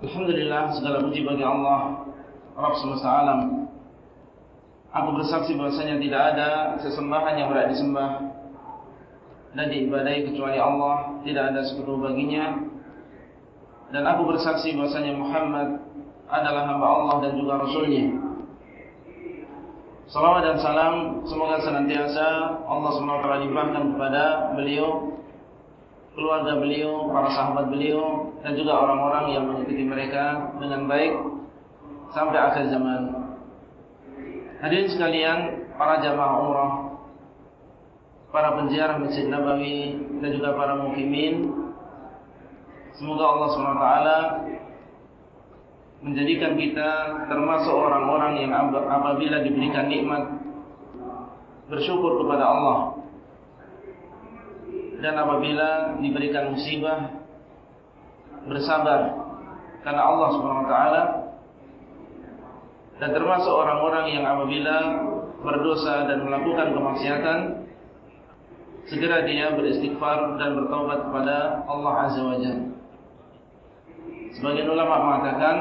Alhamdulillah segala puji bagi Allah Rabb semesta alam. Aku bersaksi bahasanya tidak ada sesembahan yang berat disembah Dan diibadai kecuali Allah. Tidak ada sekutu baginya. Dan aku bersaksi bahasanya Muhammad adalah hamba Allah dan juga Rasulnya. Salawat dan salam semoga senantiasa Allah SWT limpahkan kepada beliau keluarga beliau, para sahabat beliau dan juga orang-orang yang mengikuti mereka dengan baik sampai akhir zaman. Hadirin sekalian, para jamaah umrah, para penziarah Masjid Nabawi dan juga para mukimin, semoga Allah SWT menjadikan kita termasuk orang-orang yang apabila diberikan nikmat bersyukur kepada Allah dan apabila diberikan musibah bersabar karena Allah SWT dan termasuk orang-orang yang apabila berdosa dan melakukan kemaksiatan segera dia beristighfar dan bertaubat kepada Allah Azza wa Jalla. Sebagian ulama mengatakan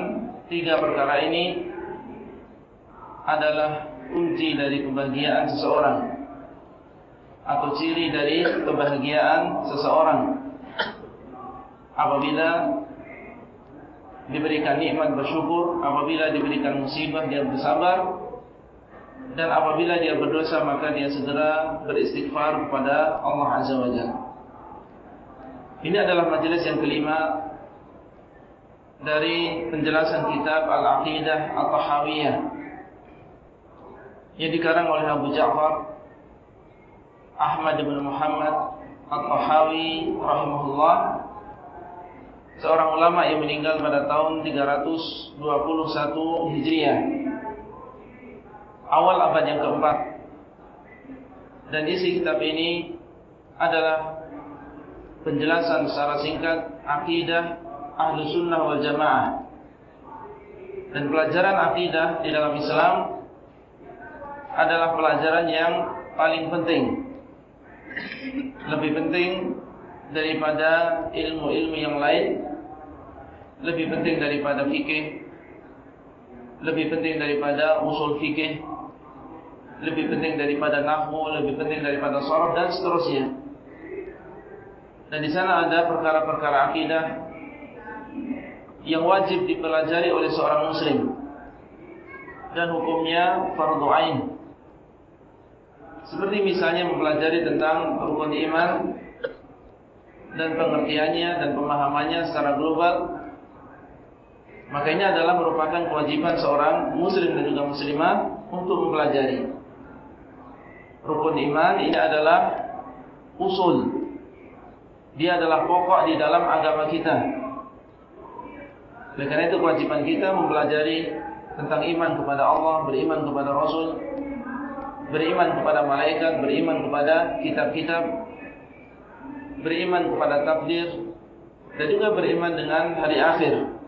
tiga perkara ini adalah kunci dari kebahagiaan seseorang atau ciri dari kebahagiaan seseorang apabila diberikan nikmat bersyukur, apabila diberikan musibah dia bersabar dan apabila dia berdosa maka dia segera beristighfar kepada Allah Azza wa Jalla. Ini adalah majelis yang kelima dari penjelasan kitab Al-Aqidah At-Tahawiyah yang dikarang oleh Abu Ja'far Ahmad bin Muhammad At-Tahawi rahimahullah seorang ulama yang meninggal pada tahun 321 Hijriah. Awal abad yang keempat. Dan isi kitab ini adalah penjelasan secara singkat akidah ahlu sunnah wal jamaah. Dan pelajaran akidah di dalam Islam adalah pelajaran yang paling penting. Lebih penting daripada ilmu-ilmu yang lain lebih penting daripada fikih. Lebih penting daripada usul fikih. Lebih penting daripada nahwu lebih penting daripada sharaf dan seterusnya. Dan di sana ada perkara-perkara akidah yang wajib dipelajari oleh seorang muslim. Dan hukumnya fardu ain. Seperti misalnya mempelajari tentang rukun iman dan pengertiannya dan pemahamannya secara global. Maka ini adalah merupakan kewajiban seorang muslim dan juga muslimah untuk mempelajari. Rukun iman ini adalah usul. Dia adalah pokok di dalam agama kita. Oleh karena itu kewajiban kita mempelajari tentang iman kepada Allah, beriman kepada Rasul, beriman kepada malaikat, beriman kepada kitab-kitab, beriman kepada takdir, dan juga beriman dengan hari akhir.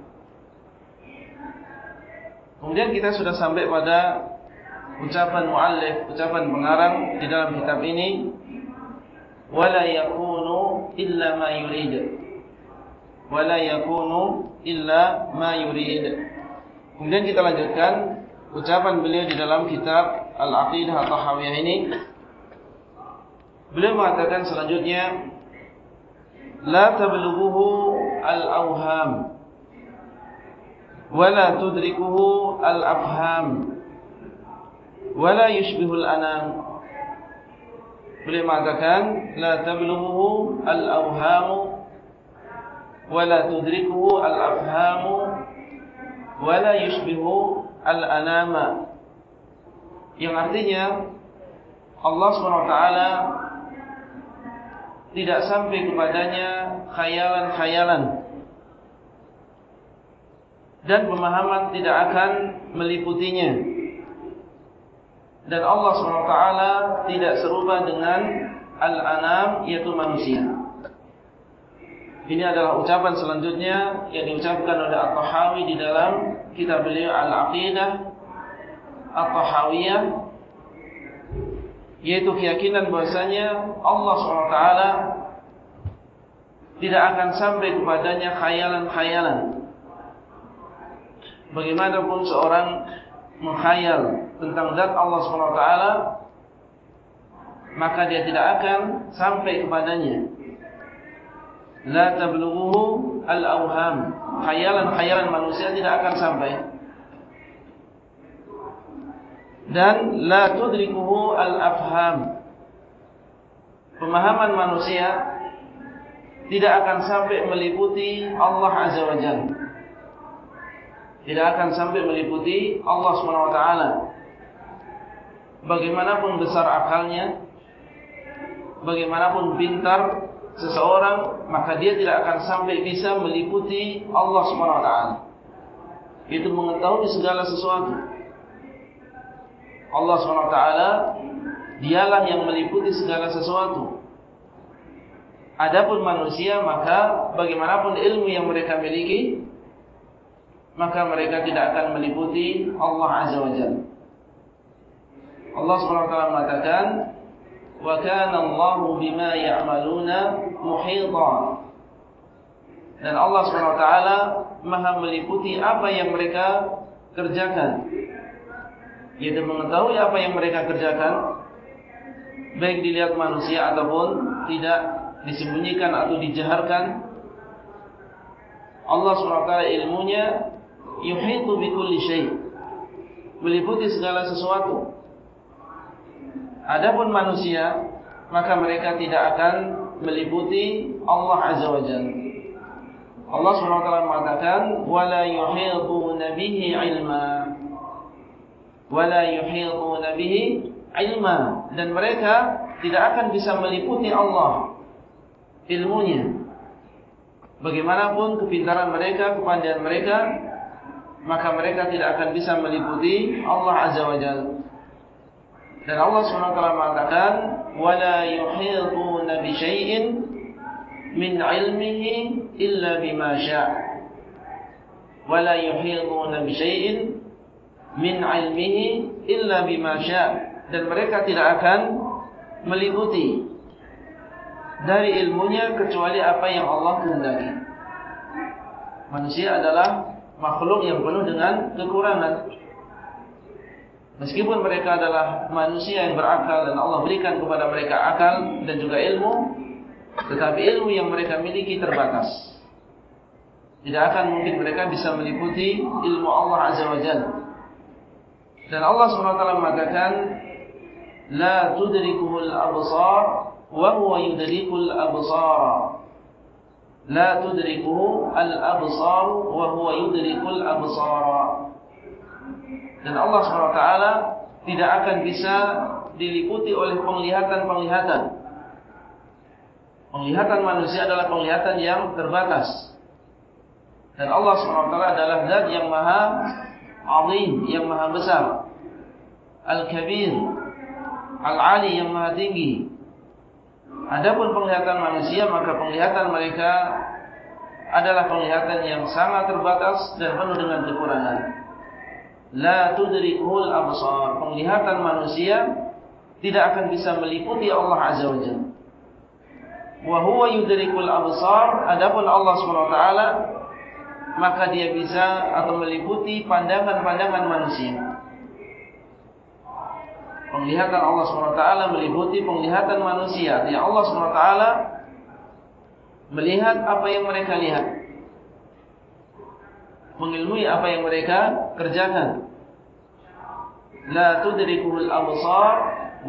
Kemudian kita sudah sampai pada ucapan muallif, ucapan pengarang di dalam kitab ini, wala yakunu illa ma yurid. Wala yakunu illa ma yurid. Kemudian kita lanjutkan ucapan beliau di dalam kitab Al-Aqidah At-Tahawiyah ini beliau mengatakan selanjutnya la tablughuhu al-awham wa la tudrikuhu al-afham. Wa la yushbihu al-anam. Beliau mengatakan la tablughuhu al-awham wa la tudrikuhu al-afham wa la yushbihu al-anama. Yang artinya Allah SWT tidak sampai kepadanya khayalan-khayalan dan pemahaman tidak akan meliputinya. Dan Allah SWT tidak serupa dengan al-anam yaitu manusia. Ini adalah ucapan selanjutnya yang diucapkan oleh At-Tahawi di dalam kitab beliau Al-Aqidah At-Tahawiyah yaitu keyakinan bahasanya Allah SWT tidak akan sampai kepadanya khayalan-khayalan. Bagaimanapun seorang menghayal tentang zat Allah SWT maka dia tidak akan sampai kepadanya. La tablughuhu al-awham. Khayalan-khayalan manusia tidak akan sampai. Dan la tudrikuhu al-afham. Pemahaman manusia tidak akan sampai meliputi Allah Azza wa Jalla tidak akan sampai meliputi Allah SWT bagaimanapun besar akalnya bagaimanapun pintar seseorang maka dia tidak akan sampai bisa meliputi Allah SWT itu mengetahui segala sesuatu. Allah SWT dialah yang meliputi segala sesuatu. Adapun manusia maka bagaimanapun ilmu yang mereka miliki maka mereka tidak akan meliputi Allah Azza wa Jalla. Allah SWT mengatakan wa kana Allahu bima ya'maluna muhita. Dan Allah SWT maha meliputi apa yang mereka kerjakan. Yaitu mengetahui apa yang mereka kerjakan baik dilihat manusia ataupun tidak disembunyikan atau dijaharkan. Allah SWT ilmunya yuhitu bikulli syai meliputi segala sesuatu Adapun manusia maka mereka tidak akan meliputi Allah Azza wa Jalla. Allah SWT mengatakan wala yuhituna bihi ilma. Wala yuhituna bihi ilma dan mereka tidak akan bisa meliputi Allah ilmunya. Bagaimanapun kepintaran mereka, kepandaian mereka, maka mereka tidak akan bisa meliputi Allah Azza wa Jalla. Dan Allah SWT mengatakan wala yuhiduna bi syai'in min 'ilmihi illa bima syaa. Wala yuhiduna bi syai'in min 'ilmihi illa bima syaa. Dan mereka tidak akan meliputi dari ilmunya kecuali apa yang Allah kehendaki. Manusia adalah makhluk yang penuh dengan kekurangan. Meskipun mereka adalah manusia yang berakal dan Allah berikan kepada mereka akal dan juga ilmu, tetapi ilmu yang mereka miliki terbatas. Tidak akan mungkin mereka bisa meliputi ilmu Allah Azza wa Jalla. Dan Allah SWT mengatakan, tudrikuhul absar, wa huwa yudrikul absara. Tudrikuhu al-absar, wa huwa yudrikul absara. Dan Allah SWT tidak akan bisa diliputi oleh penglihatan-penglihatan. Penglihatan manusia adalah penglihatan yang terbatas. Dan Allah SWT adalah zat yang maha azim, yang maha besar. Al-Kabir, Al-Ali yang maha tinggi. Adapun penglihatan manusia, maka penglihatan mereka adalah penglihatan yang sangat terbatas dan penuh dengan kekurangan. La tudrikul absar. Penglihatan manusia tidak akan bisa meliputi Allah azza wajalla wa huwa yudrikul absar. Adapun Allah Subhanahu wa taala maka dia bisa atau meliputi pandangan-pandangan manusia penglihatan Allah taala meliputi penglihatan manusia yang Allah taala melihat apa yang mereka lihat mengilmui apa yang mereka kerjakan. La tudrikul absar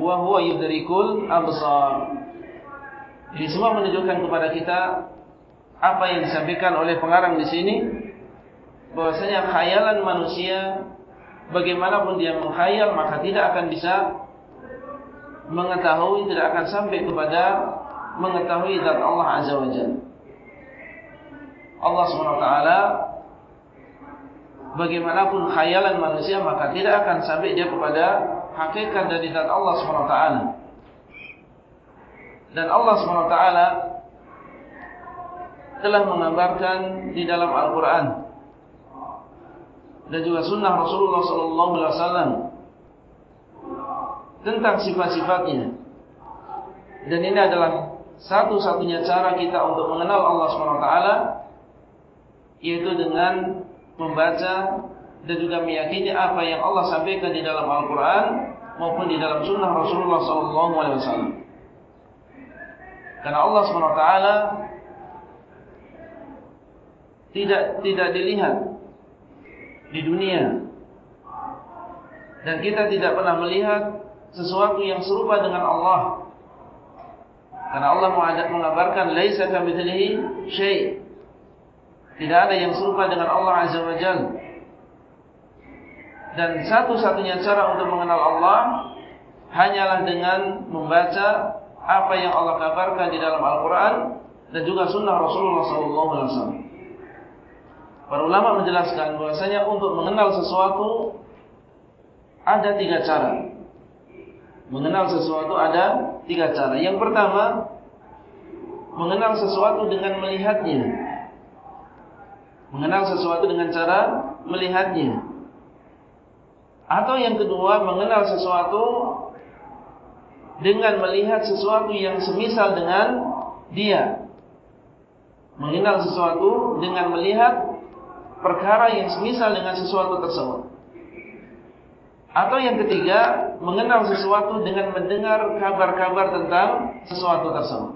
wa huwa yudrikul absar. Ini semua menunjukkan kepada kita apa yang disampaikan oleh pengarang di sini bahwasanya khayalan manusia bagaimanapun dia menghayal maka tidak akan bisa mengetahui tidak akan sampai kepada mengetahui zat Allah azza wajalla. Allah Subhanahu wa taala bagaimanapun khayalan manusia maka tidak akan sampai dia kepada hakikat dari zat Allah SWT dan Allah SWT telah mengabarkan di dalam Al-Quran dan juga sunnah Rasulullah SAW tentang sifat-sifatnya. Dan ini adalah satu-satunya cara kita untuk mengenal Allah SWT yaitu dengan membaca dan juga meyakini apa yang Allah sampaikan di dalam Al-Quran maupun di dalam sunnah Rasulullah SAW karena Allah SWT tidak tidak dilihat di dunia dan kita tidak pernah melihat sesuatu yang serupa dengan Allah karena Allah mengabarkan laisa kamitslihi syai. Tidak ada yang serupa dengan Allah Azza wa Jalla. Dan satu-satunya cara untuk mengenal Allah hanyalah dengan membaca apa yang Allah kabarkan di dalam Al-Qur'an dan juga sunnah Rasulullah wasallam. Para ulama menjelaskan bahwasanya untuk mengenal sesuatu ada tiga cara. Mengenal sesuatu ada tiga cara. Yang pertama, mengenal sesuatu dengan melihatnya. Mengenal sesuatu dengan cara melihatnya. Atau yang kedua, mengenal sesuatu dengan melihat sesuatu yang semisal dengan dia. Mengenal sesuatu dengan melihat perkara yang semisal dengan sesuatu tersebut. Atau yang ketiga, mengenal sesuatu dengan mendengar kabar-kabar tentang sesuatu tersebut.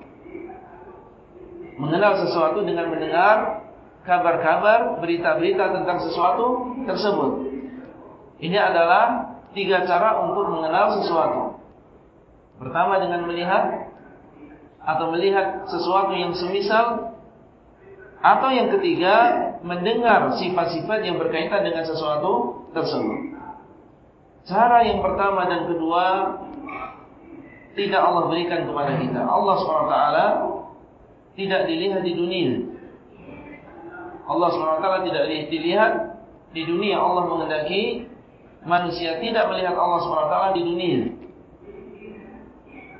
Mengenal sesuatu dengan mendengar kabar-kabar, berita-berita tentang sesuatu tersebut. Ini adalah tiga cara untuk mengenal sesuatu. Pertama dengan melihat atau melihat sesuatu yang semisal atau yang ketiga mendengar sifat-sifat yang berkaitan dengan sesuatu tersebut. Cara yang pertama dan kedua tidak Allah berikan kepada kita. Allah SWT tidak dilihat di dunia. Allah SWT tidak dilihat di dunia. Allah mengendaki manusia tidak melihat Allah SWT di dunia.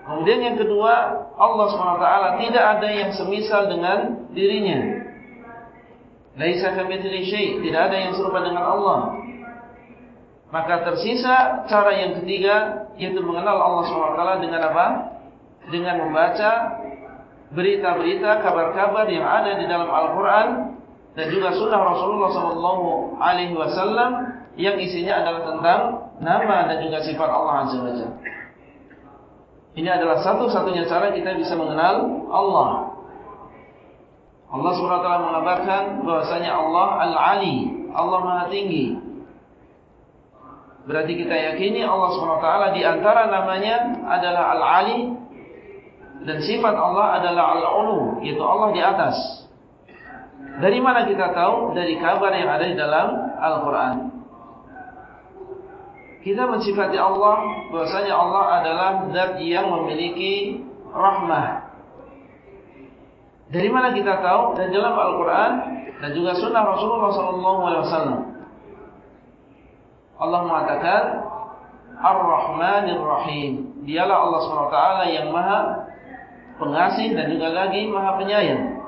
Kemudian yang kedua, Allah SWT tidak ada yang semisal dengan dirinya. Laisa kamitsli syai', tidak ada yang serupa dengan Allah. Maka tersisa cara yang ketiga yaitu mengenal Allah SWT dengan apa? Dengan membaca berita-berita, kabar-kabar yang ada di dalam Al-Quran dan juga sunnah Rasulullah SAW yang isinya adalah tentang nama dan juga sifat Allah Azza wa Jalla. Ini adalah satu-satunya cara kita bisa mengenal Allah. Allah SWT mengabarkan bahwasanya Allah Al-Ali, Allah Maha Tinggi. Berarti kita yakini Allah SWT di antara namanya adalah Al-Ali dan sifat Allah adalah Al-Ulu, yaitu Allah di atas. Dari mana kita tahu? Dari kabar yang ada di dalam Al-Quran. Kita mensifati Allah bahwasanya Allah adalah zat yang memiliki rahmah. Dari mana kita tahu? Dari dalam Al-Quran dan juga Sunnah Rasulullah SAW. Allah mengatakan Ar-Rahmanir Rahim. Dialah Allah SWT yang Maha Pengasih dan juga lagi Maha Penyayang.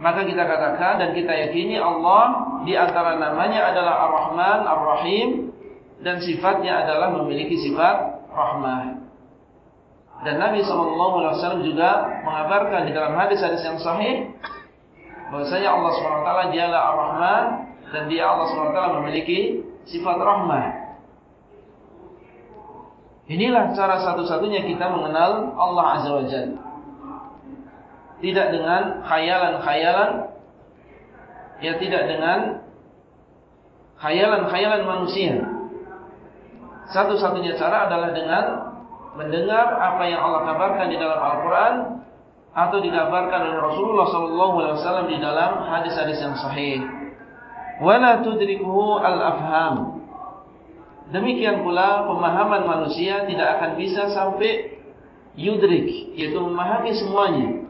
Maka kita katakan dan kita yakini Allah di antara namanya adalah Ar-Rahman, Ar-Rahim dan sifatnya adalah memiliki sifat rahmah. Dan Nabi SAW juga mengabarkan di dalam hadis-hadis yang sahih bahwasanya Allah SWT dialah Ar-Rahman dan dia Allah SWT memiliki sifat rahmah. Inilah cara satu-satunya kita mengenal Allah Azza wa Jalla. Tidak dengan khayalan-khayalan. Ya tidak dengan khayalan-khayalan manusia. Satu-satunya cara adalah dengan mendengar apa yang Allah kabarkan di dalam Al-Quran atau dikabarkan oleh Rasulullah SAW di dalam hadis-hadis yang sahih wala tudrikuhu al-afham. Demikian pula pemahaman manusia tidak akan bisa sampai yudrik, yaitu memahami semuanya.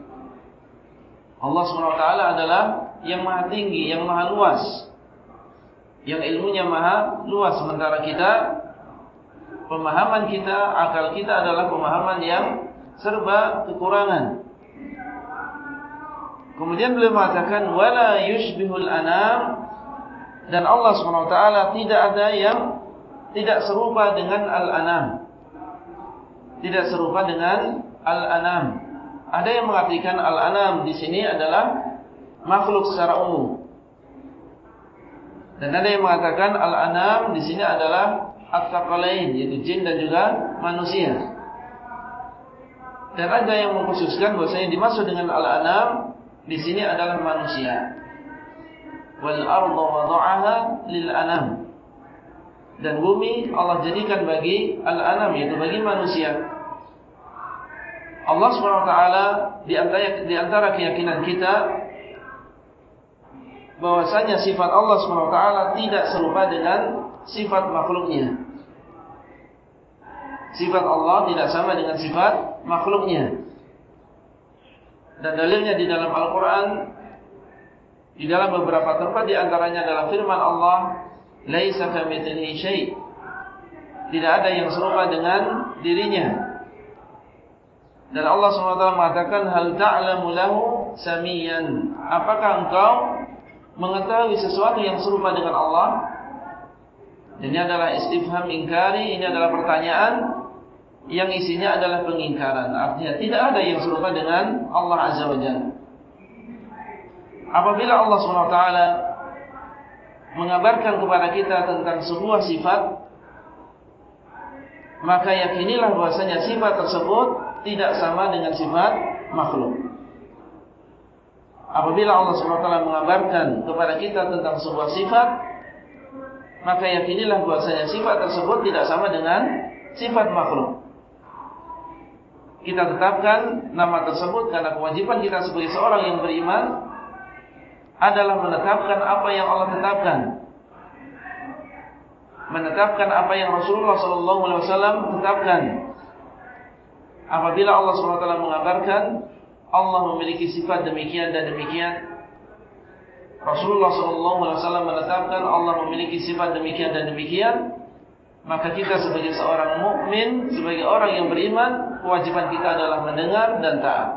Allah SWT adalah yang maha tinggi, yang maha luas. yang ilmunya maha luas sementara kita pemahaman kita, akal kita adalah pemahaman yang serba kekurangan. Kemudian beliau mengatakan wala yushbihul anam dan Allah SWT tidak ada yang tidak serupa dengan al-anam. Tidak serupa dengan al-anam. Ada yang mengartikan al-anam di sini adalah makhluk secara umum. Dan ada yang mengatakan al-anam di sini adalah at-taqalain yaitu jin dan juga manusia. Dan ada yang mengkhususkan bahwasanya dimaksud dengan al-anam di sini adalah manusia. Wal ardu wada'aha lil anam. Dan bumi Allah jadikan bagi al-anam yaitu bagi manusia. Allah SWT di antara, di antara keyakinan kita bahwasanya sifat Allah SWT tidak serupa dengan sifat makhluknya. Sifat Allah tidak sama dengan sifat makhluknya. Dan dalilnya di dalam Al-Quran Di dalam beberapa tempat di antaranya adalah firman Allah Laisa kamithlihi syai' Tidak ada yang serupa dengan dirinya. Dan Allah SWT mengatakan Hal ta'lamu lahu samiyan. Apakah engkau mengetahui sesuatu yang serupa dengan Allah? Ini adalah istifham ingkari Ini adalah pertanyaan yang isinya adalah pengingkaran. Artinya tidak ada yang serupa dengan Allah Azza wa Jalla. Apabila Allah SWT mengabarkan kepada kita tentang sebuah sifat, maka yakinilah bahasanya sifat tersebut tidak sama dengan sifat makhluk. Apabila Allah SWT mengabarkan kepada kita tentang sebuah sifat, maka yakinilah bahasanya sifat tersebut tidak sama dengan sifat makhluk kita tetapkan nama tersebut karena kewajiban kita sebagai seorang yang beriman adalah menetapkan apa yang Allah tetapkan. Menetapkan apa yang Rasulullah SAW tetapkan. Apabila Allah SWT mengabarkan Allah memiliki sifat demikian dan demikian. Rasulullah SAW menetapkan Allah memiliki sifat demikian dan demikian maka kita sebagai seorang mukmin, sebagai orang yang beriman, kewajiban kita adalah mendengar dan taat.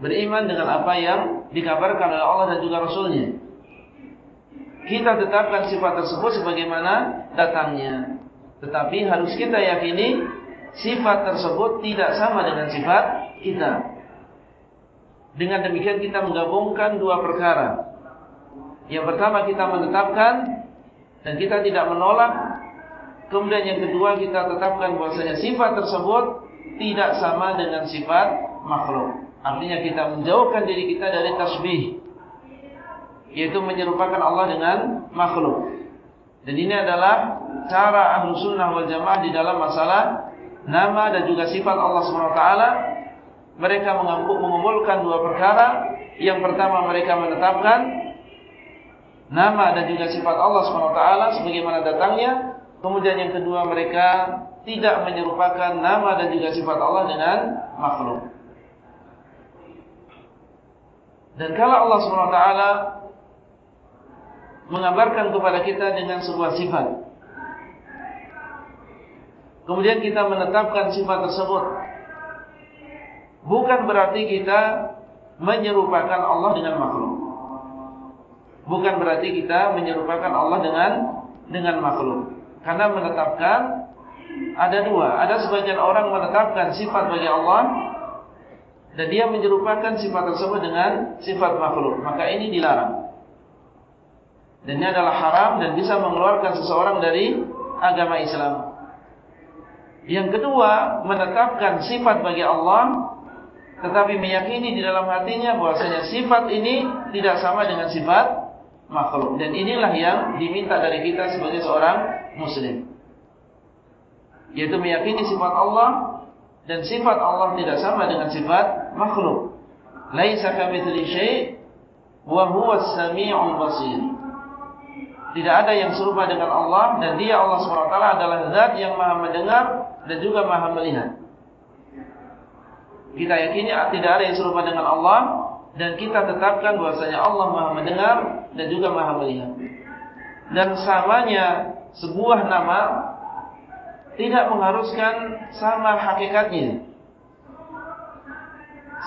Beriman dengan apa yang dikabarkan oleh Allah dan juga Rasulnya. Kita tetapkan sifat tersebut sebagaimana datangnya. Tetapi harus kita yakini sifat tersebut tidak sama dengan sifat kita. Dengan demikian kita menggabungkan dua perkara. Yang pertama kita menetapkan dan kita tidak menolak kemudian yang kedua kita tetapkan bahwasanya sifat tersebut tidak sama dengan sifat makhluk. Artinya kita menjauhkan diri kita dari tasbih yaitu menyerupakan Allah dengan makhluk. Dan ini adalah cara ahlu sunnah wal jamaah di dalam masalah nama dan juga sifat Allah SWT mereka mengumpulkan dua perkara. Yang pertama mereka menetapkan nama dan juga sifat Allah SWT sebagaimana datangnya. Kemudian yang kedua mereka tidak menyerupakan nama dan juga sifat Allah dengan makhluk. Dan kalau Allah SWT mengabarkan kepada kita dengan sebuah sifat. Kemudian kita menetapkan sifat tersebut. Bukan berarti kita menyerupakan Allah dengan makhluk bukan berarti kita menyerupakan Allah dengan dengan makhluk. Karena menetapkan ada dua. Ada sebagian orang menetapkan sifat bagi Allah dan dia menyerupakan sifat tersebut dengan sifat makhluk. Maka ini dilarang. Dan ini adalah haram dan bisa mengeluarkan seseorang dari agama Islam. Yang kedua, menetapkan sifat bagi Allah tetapi meyakini di dalam hatinya bahwasanya sifat ini tidak sama dengan sifat makhluk. Dan inilah yang diminta dari kita sebagai seorang muslim. Yaitu meyakini sifat Allah dan sifat Allah tidak sama dengan sifat makhluk. Laisa kamitsli syai' wa huwa as-sami'ul basir. Tidak ada yang serupa dengan Allah dan Dia Allah SWT adalah zat yang Maha mendengar dan juga Maha melihat. Kita yakini tidak ada yang serupa dengan Allah dan kita tetapkan bahwasanya Allah Maha mendengar dan juga Maha melihat. Dan samanya sebuah nama tidak mengharuskan sama hakikatnya.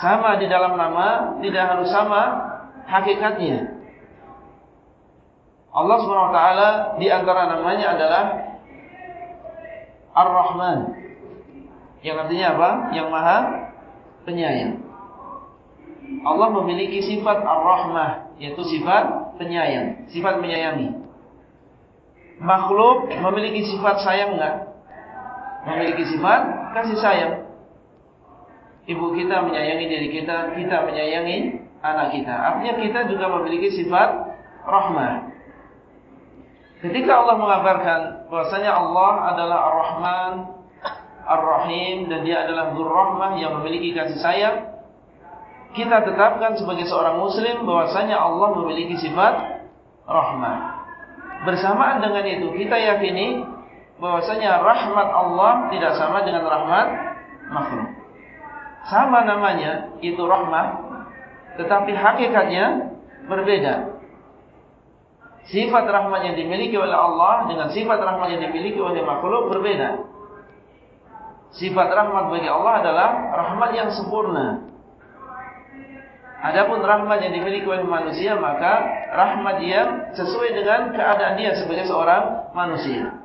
Sama di dalam nama tidak harus sama hakikatnya. Allah SWT di antara namanya adalah Ar-Rahman. Yang artinya apa? Yang Maha Penyayang. Allah memiliki sifat Ar-Rahmah, yaitu sifat penyayang, sifat menyayangi. Makhluk memiliki sifat sayang enggak? Memiliki sifat kasih sayang. Ibu kita menyayangi diri kita, kita menyayangi anak kita. Artinya kita juga memiliki sifat rahmah. Ketika Allah mengabarkan bahwasanya Allah adalah Ar-Rahman, Ar-Rahim dan dia adalah Dzur Rahmah yang memiliki kasih sayang, kita tetapkan sebagai seorang muslim bahwasanya Allah memiliki sifat rahmah. Bersamaan dengan itu kita yakini bahwasanya rahmat Allah tidak sama dengan rahmat makhluk. Sama namanya itu rahmah tetapi hakikatnya berbeda. Sifat rahmat yang dimiliki oleh Allah dengan sifat rahmat yang dimiliki oleh makhluk berbeda. Sifat rahmat bagi Allah adalah rahmat yang sempurna. Adapun rahmat yang dimiliki oleh manusia maka rahmat dia sesuai dengan keadaan dia sebagai seorang manusia.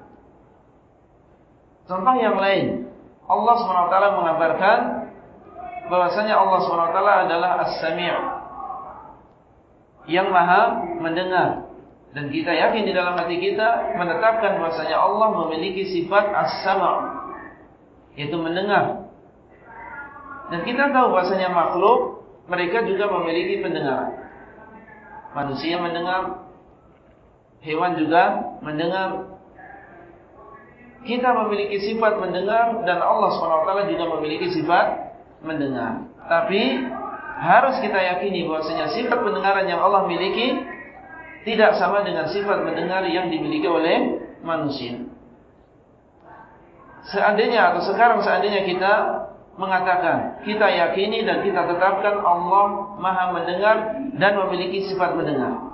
Contoh yang lain, Allah SWT mengabarkan bahwasanya Allah SWT adalah As-Sami' yang Maha mendengar. Dan kita yakin di dalam hati kita menetapkan bahasanya Allah memiliki sifat as-sama' yaitu mendengar. Dan kita tahu bahasanya makhluk mereka juga memiliki pendengaran. Manusia mendengar, hewan juga mendengar. Kita memiliki sifat mendengar dan Allah SWT juga memiliki sifat mendengar. Tapi harus kita yakini bahasanya sifat pendengaran yang Allah miliki tidak sama dengan sifat mendengar yang dimiliki oleh manusia. Seandainya atau sekarang seandainya kita mengatakan, kita yakini dan kita tetapkan Allah maha mendengar dan memiliki sifat mendengar.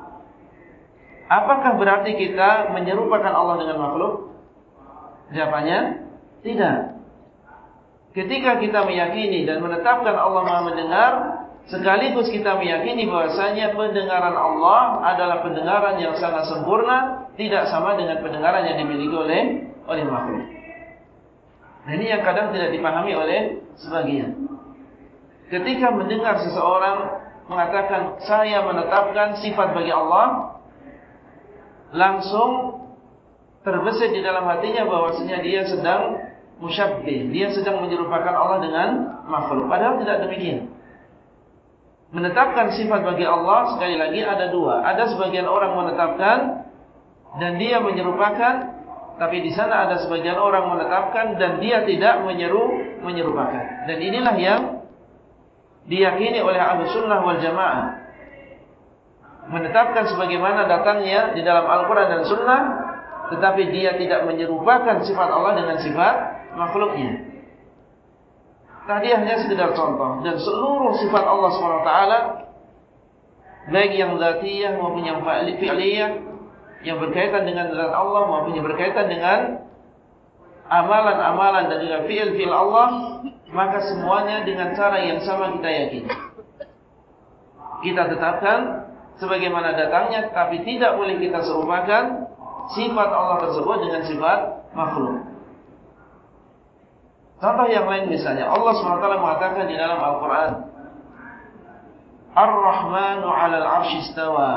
Apakah berarti kita menyerupakan Allah dengan makhluk? Jawabannya, tidak. Ketika kita meyakini dan menetapkan Allah maha mendengar, Sekaligus kita meyakini bahasanya pendengaran Allah adalah pendengaran yang sangat sempurna, tidak sama dengan pendengaran yang dimiliki oleh oleh makhluk. Ini yang kadang tidak dipahami oleh sebagian. Ketika mendengar seseorang mengatakan saya menetapkan sifat bagi Allah, langsung terbesit di dalam hatinya bahwasanya dia sedang musyabbih, dia sedang menyerupakan Allah dengan makhluk. Padahal tidak demikian. Menetapkan sifat bagi Allah sekali lagi ada dua. Ada sebagian orang menetapkan dan dia menyerupakan, tapi di sana ada sebagian orang menetapkan dan dia tidak menyeru menyerupakan. Dan inilah yang diyakini oleh Ahlus Sunnah wal Jamaah. Menetapkan sebagaimana datangnya di dalam Al-Quran dan Sunnah, tetapi dia tidak menyerupakan sifat Allah dengan sifat makhluknya. Tadi hanya sekedar contoh dan seluruh sifat Allah SWT baik yang zatiyah maupun yang fi'liyah yang berkaitan dengan zat Allah maupun yang berkaitan dengan amalan-amalan dan juga fi'il-fi'il Allah maka semuanya dengan cara yang sama kita yakini. Kita tetapkan sebagaimana datangnya tapi tidak boleh kita serupakan sifat Allah tersebut dengan sifat makhluk. Contoh yang lain misalnya Allah SWT mengatakan di dalam Al-Quran Ar-Rahmanu ala al-arshi istawa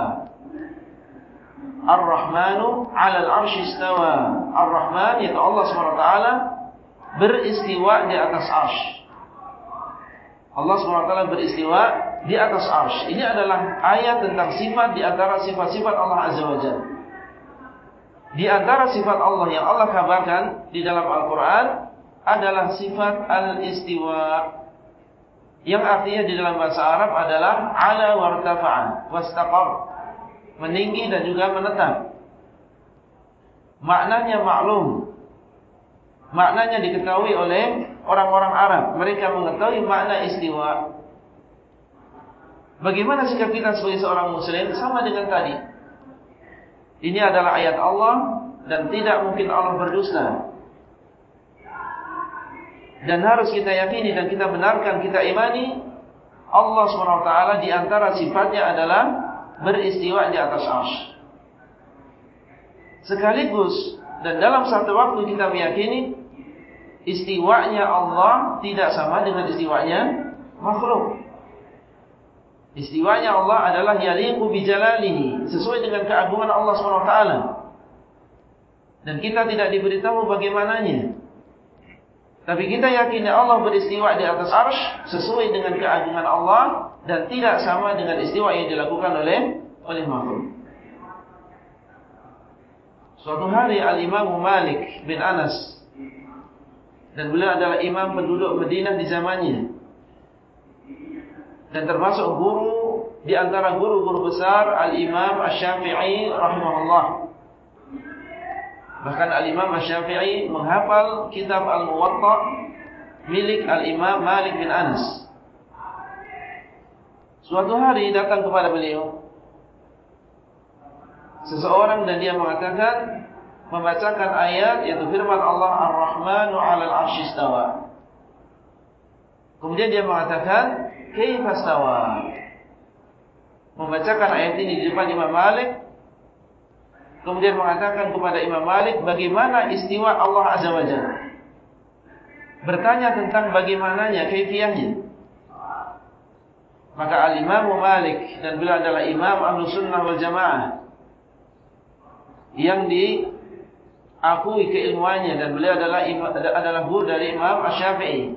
Ar-Rahmanu ala al-arshi istawa. Ar-Rahman yaitu Allah SWT beristiwa di atas arsh. Allah SWT beristiwa di atas arsh. Ini adalah ayat tentang sifat di antara sifat-sifat Allah Azza wa Jalla. Di antara sifat Allah yang Allah kabarkan di dalam Al-Quran adalah sifat al-istiwa. Yang artinya di dalam bahasa Arab adalah ala wartafa'a wastaqar meninggi dan juga menetap maknanya maklum maknanya diketahui oleh orang-orang Arab mereka mengetahui makna istiwa Bagaimana sikap kita sebagai seorang muslim? Sama dengan tadi. Ini adalah ayat Allah dan tidak mungkin Allah berdusta. Dan harus kita yakini dan kita benarkan, kita imani Allah SWT di antara sifatnya adalah beristiwa di atas arsh. Sekaligus dan dalam satu waktu kita meyakini istiwanya Allah tidak sama dengan istiwanya makhluk. Istiwanya Allah adalah yaliqu bijalalihi, sesuai dengan keagungan Allah SWT. Dan kita tidak diberitahu bagaimananya. Tapi kita yakin Allah beristiwa di atas arsh sesuai dengan keagungan Allah dan tidak sama dengan istiwa yang dilakukan oleh oleh makhluk. Suatu hari Al-Imam Malik bin Anas dan beliau adalah imam penduduk Madinah di zamannya dan termasuk guru di antara guru-guru besar Al-Imam Asy-Syafi'i rahimahullah. Bahkan Al-Imam Asy-Syafi'i menghafal kitab Al-Muwatta milik Al-Imam Malik bin Anas. Suatu hari datang kepada beliau seseorang dan dia mengatakan membacakan ayat yaitu firman Allah Ar-Rahmanu 'alal 'arsy istawa. Kemudian dia mengatakan kaifastawa membacakan ayat ini di depan Imam Malik kemudian mengatakan kepada Imam Malik bagaimana istiwa Allah Azza wa Jalla? Bertanya tentang bagaimananya kaifiahnya. Maka al-Imam Malik dan beliau adalah imam Ahlus Sunnah wal Jamaah yang diakui keilmuannya dan beliau adalah adalah guru dari Imam Asy-Syafi'i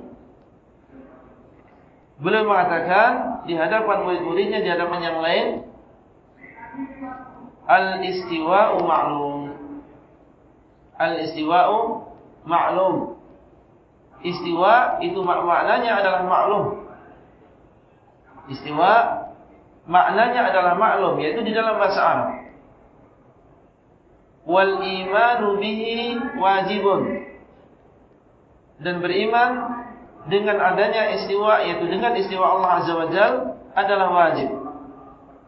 Beliau mengatakan di hadapan murid-muridnya di hadapan yang lain Al-istiwa'u ma'lum. Al-istiwa'u ma'lum. Istiwa itu mak maknanya adalah maklum Istiwa maknanya adalah maklum yaitu di dalam bahasa Arab. Wal imanu bihi wajibun. Dan beriman dengan adanya istiwa yaitu dengan istiwa Allah Azza wa Jal adalah wajib.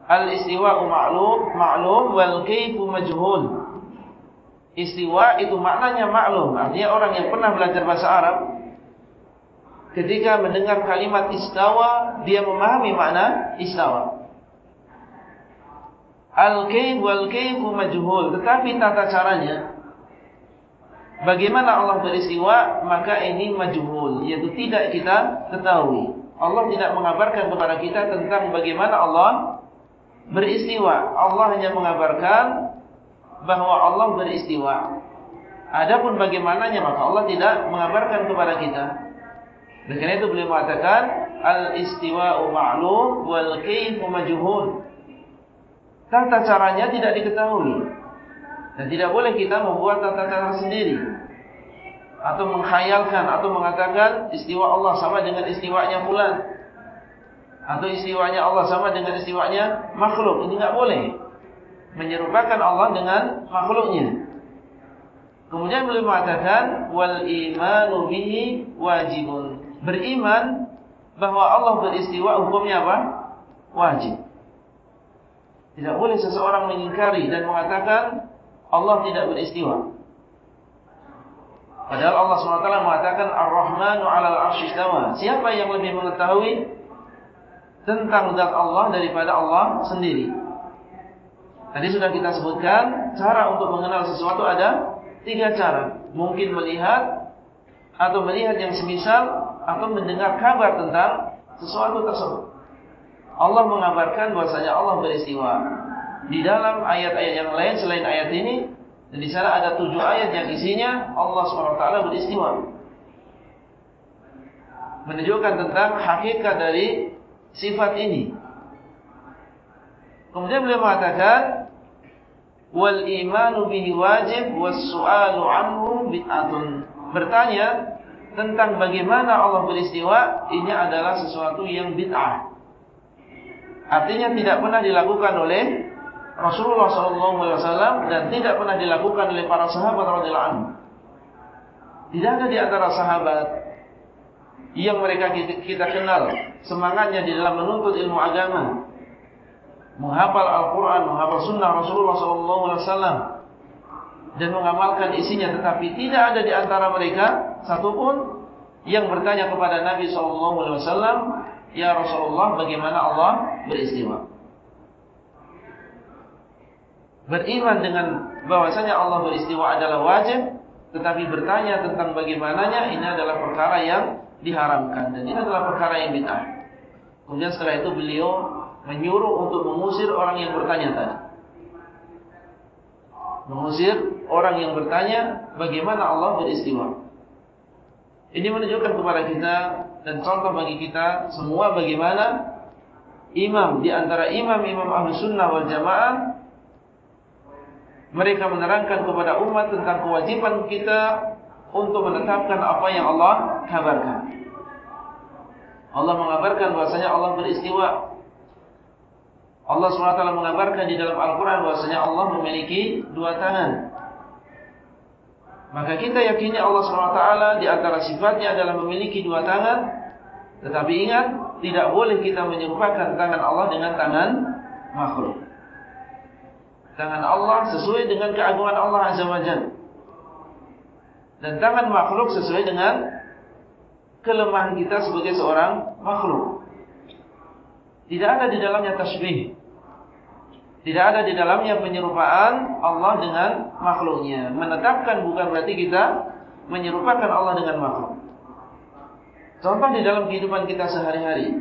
Al-istiwa'u ma'lum, ma'lum wal kaifu majhul. Istiwa itu maknanya maklum, artinya orang yang pernah belajar bahasa Arab ketika mendengar kalimat istawa dia memahami makna istawa. Al-kaif wal kaifu majhul, tetapi tata caranya Bagaimana Allah beristiwa Maka ini majhul Yaitu tidak kita ketahui Allah tidak mengabarkan kepada kita Tentang bagaimana Allah Beristiwa. Allah hanya mengabarkan Bahawa Allah beristiwa. Adapun bagaimananya Maka Allah tidak mengabarkan kepada kita. Dengan itu beliau mengatakan Al-istiwa'u ma'lum Wal-kayfu majhul. Tata caranya tidak diketahui. Dan tidak boleh kita membuat tata cara sendiri. Atau menghayalkan Atau mengatakan istiwa Allah sama dengan istiwanya fulan Atau istiwanya Allah sama dengan istiwanya makhluk Ini tidak boleh Menyerupakan Allah dengan makhluknya Kemudian beliau mengatakan Wal imanu bihi wajibun Beriman bahawa Allah beristiwa hukumnya apa? Wajib Tidak boleh seseorang mengingkari dan mengatakan Allah tidak beristiwa. Padahal Allah SWT mengatakan Ar-Rahmanu alal arsyistawa. Siapa yang lebih mengetahui tentang zat Allah daripada Allah sendiri? Tadi sudah kita sebutkan cara untuk mengenal sesuatu ada tiga cara. Mungkin melihat atau melihat yang semisal atau mendengar kabar tentang sesuatu tersebut. Allah mengabarkan bahasanya Allah beristiwa di dalam ayat-ayat yang lain selain ayat ini dan di sana ada tujuh ayat yang isinya Allah SWT beristiwa menunjukkan tentang hakikat dari sifat ini. Kemudian beliau mengatakan wal imanu bihi wajib was su'alu anhu bid'atun. Bertanya tentang bagaimana Allah beristiwa ini adalah sesuatu yang bid'ah. Artinya tidak pernah dilakukan oleh Rasulullah SAW dan tidak pernah dilakukan oleh para sahabat radhiyallahu anhu. Tidak ada di antara sahabat yang mereka kita kenal semangatnya di dalam menuntut ilmu agama menghafal Al-Quran, menghafal Sunnah Rasulullah SAW, dan mengamalkan isinya, tetapi tidak ada di antara mereka satupun yang bertanya kepada Nabi SAW, Ya Rasulullah, bagaimana Allah beristiwa? Beriman dengan bahwasanya Allah beristiwa adalah wajib, tetapi bertanya tentang bagaimananya, ini adalah perkara yang diharamkan. Dan ini adalah perkara yang bid'ah. Kemudian setelah itu beliau menyuruh untuk mengusir orang yang bertanya tadi. Mengusir orang yang bertanya bagaimana Allah beristiwa. Ini menunjukkan kepada kita dan contoh bagi kita semua bagaimana imam di antara imam-imam ahli sunnah wal jamaah mereka menerangkan kepada umat tentang kewajiban kita untuk menetapkan apa yang Allah kabarkan. Allah mengabarkan bahasanya Allah beristiwa Allah SWT mengabarkan di dalam Al-Quran bahasanya Allah memiliki dua tangan. Maka kita yakini Allah SWT di antara sifatnya adalah memiliki dua tangan. Tetapi ingat, tidak boleh kita menyerupakan tangan Allah dengan tangan makhluk. Tangan Allah sesuai dengan keagungan Allah Azza wa Jal. Dan tangan makhluk sesuai dengan kelemahan kita sebagai seorang makhluk. Tidak ada di dalamnya tasbih. Tidak ada di dalamnya penyerupaan Allah dengan makhluknya. Menetapkan bukan berarti kita menyerupakan Allah dengan makhluk. Contoh di dalam kehidupan kita sehari-hari.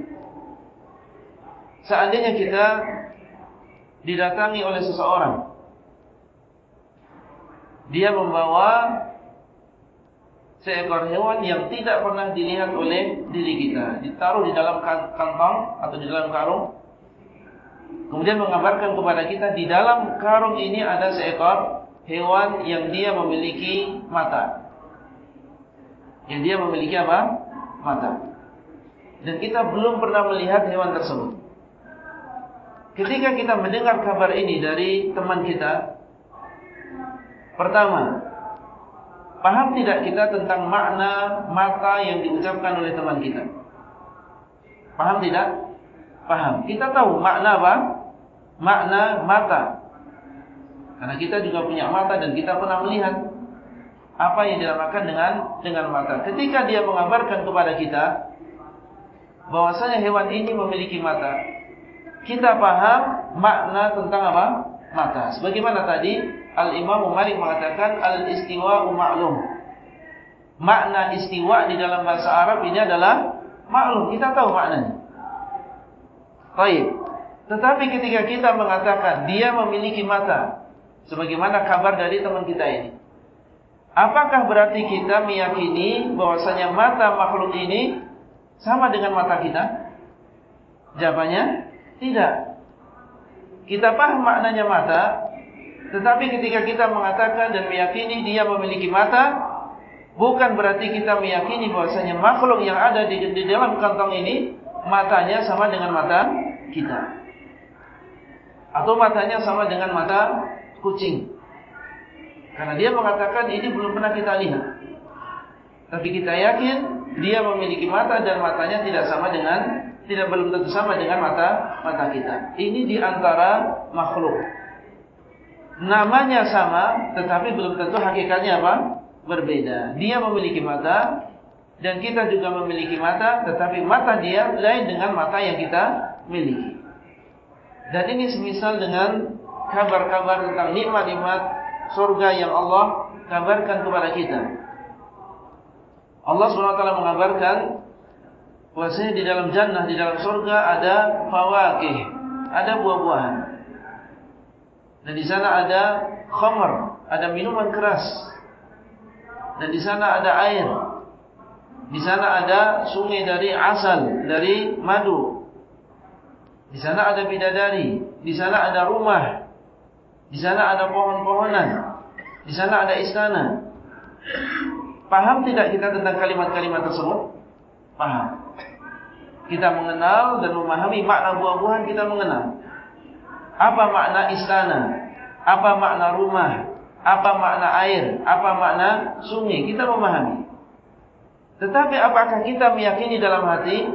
Seandainya kita didatangi oleh seseorang. Dia membawa seekor hewan yang tidak pernah dilihat oleh diri kita. Ditaruh di dalam kan-, kantong atau di dalam karung. Kemudian mengabarkan kepada kita di dalam karung ini ada seekor hewan yang dia memiliki mata. Yang dia memiliki apa? mata. Dan kita belum pernah melihat hewan tersebut. Ketika kita mendengar kabar ini dari teman kita pertama Paham tidak kita tentang makna mata yang diucapkan oleh teman kita? Paham tidak? Paham. Kita tahu makna apa? Makna mata. Karena kita juga punya mata dan kita pernah melihat apa yang dinamakan dengan dengan mata. Ketika dia mengabarkan kepada kita bahwasanya hewan ini memiliki mata, kita paham makna tentang apa? Mata. Sebagaimana tadi Al-Imam Malik mengatakan Al-istiwa'u ma'lum. Makna istiwa di dalam bahasa Arab ini adalah Maklum, kita tahu maknanya. Baik. Tetapi ketika kita mengatakan Dia memiliki mata Sebagaimana kabar dari teman kita ini? Apakah berarti kita meyakini bahwasanya mata makhluk ini sama dengan mata kita? Jawabannya, tidak. Kita paham maknanya mata, tetapi ketika kita mengatakan dan meyakini dia memiliki mata, bukan berarti kita meyakini bahwasanya makhluk yang ada di, di dalam kantong ini matanya sama dengan mata kita. Atau matanya sama dengan mata kucing. Karena dia mengatakan ini belum pernah kita lihat. Tapi kita yakin dia memiliki mata dan matanya tidak sama dengan tidak belum tentu sama dengan mata mata kita. Ini di antara makhluk namanya sama tetapi belum tentu hakikatnya apa? berbeda. Dia memiliki mata dan kita juga memiliki mata tetapi mata dia lain dengan mata yang kita miliki. Dan ini semisal dengan kabar-kabar tentang nikmat-nikmat surga yang Allah kabarkan kepada kita. Allah SWT mengabarkan bahwasanya di dalam jannah, di dalam surga ada fawakih, ada buah-buahan. Dan di sana ada khamr, ada minuman keras. Dan di sana ada air. Di sana ada sungai dari asal, dari madu. Di sana ada bidadari, di sana ada rumah. Di sana ada pohon-pohonan. Di sana ada istana. Paham tidak kita tentang kalimat-kalimat tersebut? Paham. Kita mengenal dan memahami makna buah-buahan kita mengenal. Apa makna istana? Apa makna rumah? Apa makna air? Apa makna sungai? Kita memahami. Tetapi apakah kita meyakini dalam hati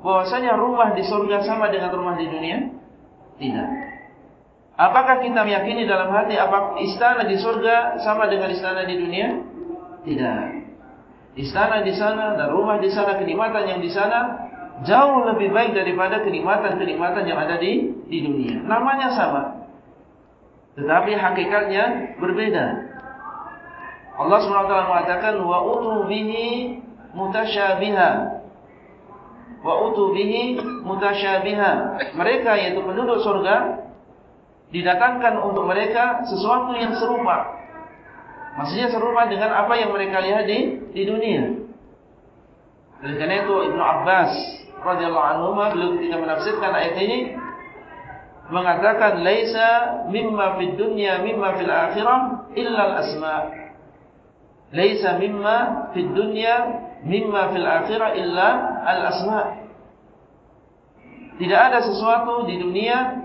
bahwasanya rumah di surga sama dengan rumah di dunia? Tidak. Apakah kita meyakini dalam hati apakah istana di surga sama dengan istana di dunia? Tidak. Istana di sana dan rumah di sana, kenikmatan yang di sana jauh lebih baik daripada kenikmatan-kenikmatan yang ada di di dunia. Namanya sama. Tetapi hakikatnya berbeda. Allah SWT mengatakan wa utu bihi mutasyabiha. Wa utu bihi mutasyabiha. Mereka yaitu penduduk surga didatangkan untuk mereka sesuatu yang serupa. Maksudnya serupa dengan apa yang mereka lihat di di dunia. Oleh karena itu Ibnu Abbas radhiyallahu anhu beliau ketika menafsirkan ayat ini mengatakan laisa mimma fid dunya mimma fil akhirah illa al asma. Laisa mimma fid dunya mimma fil akhirah illa al asma. Tidak ada sesuatu di dunia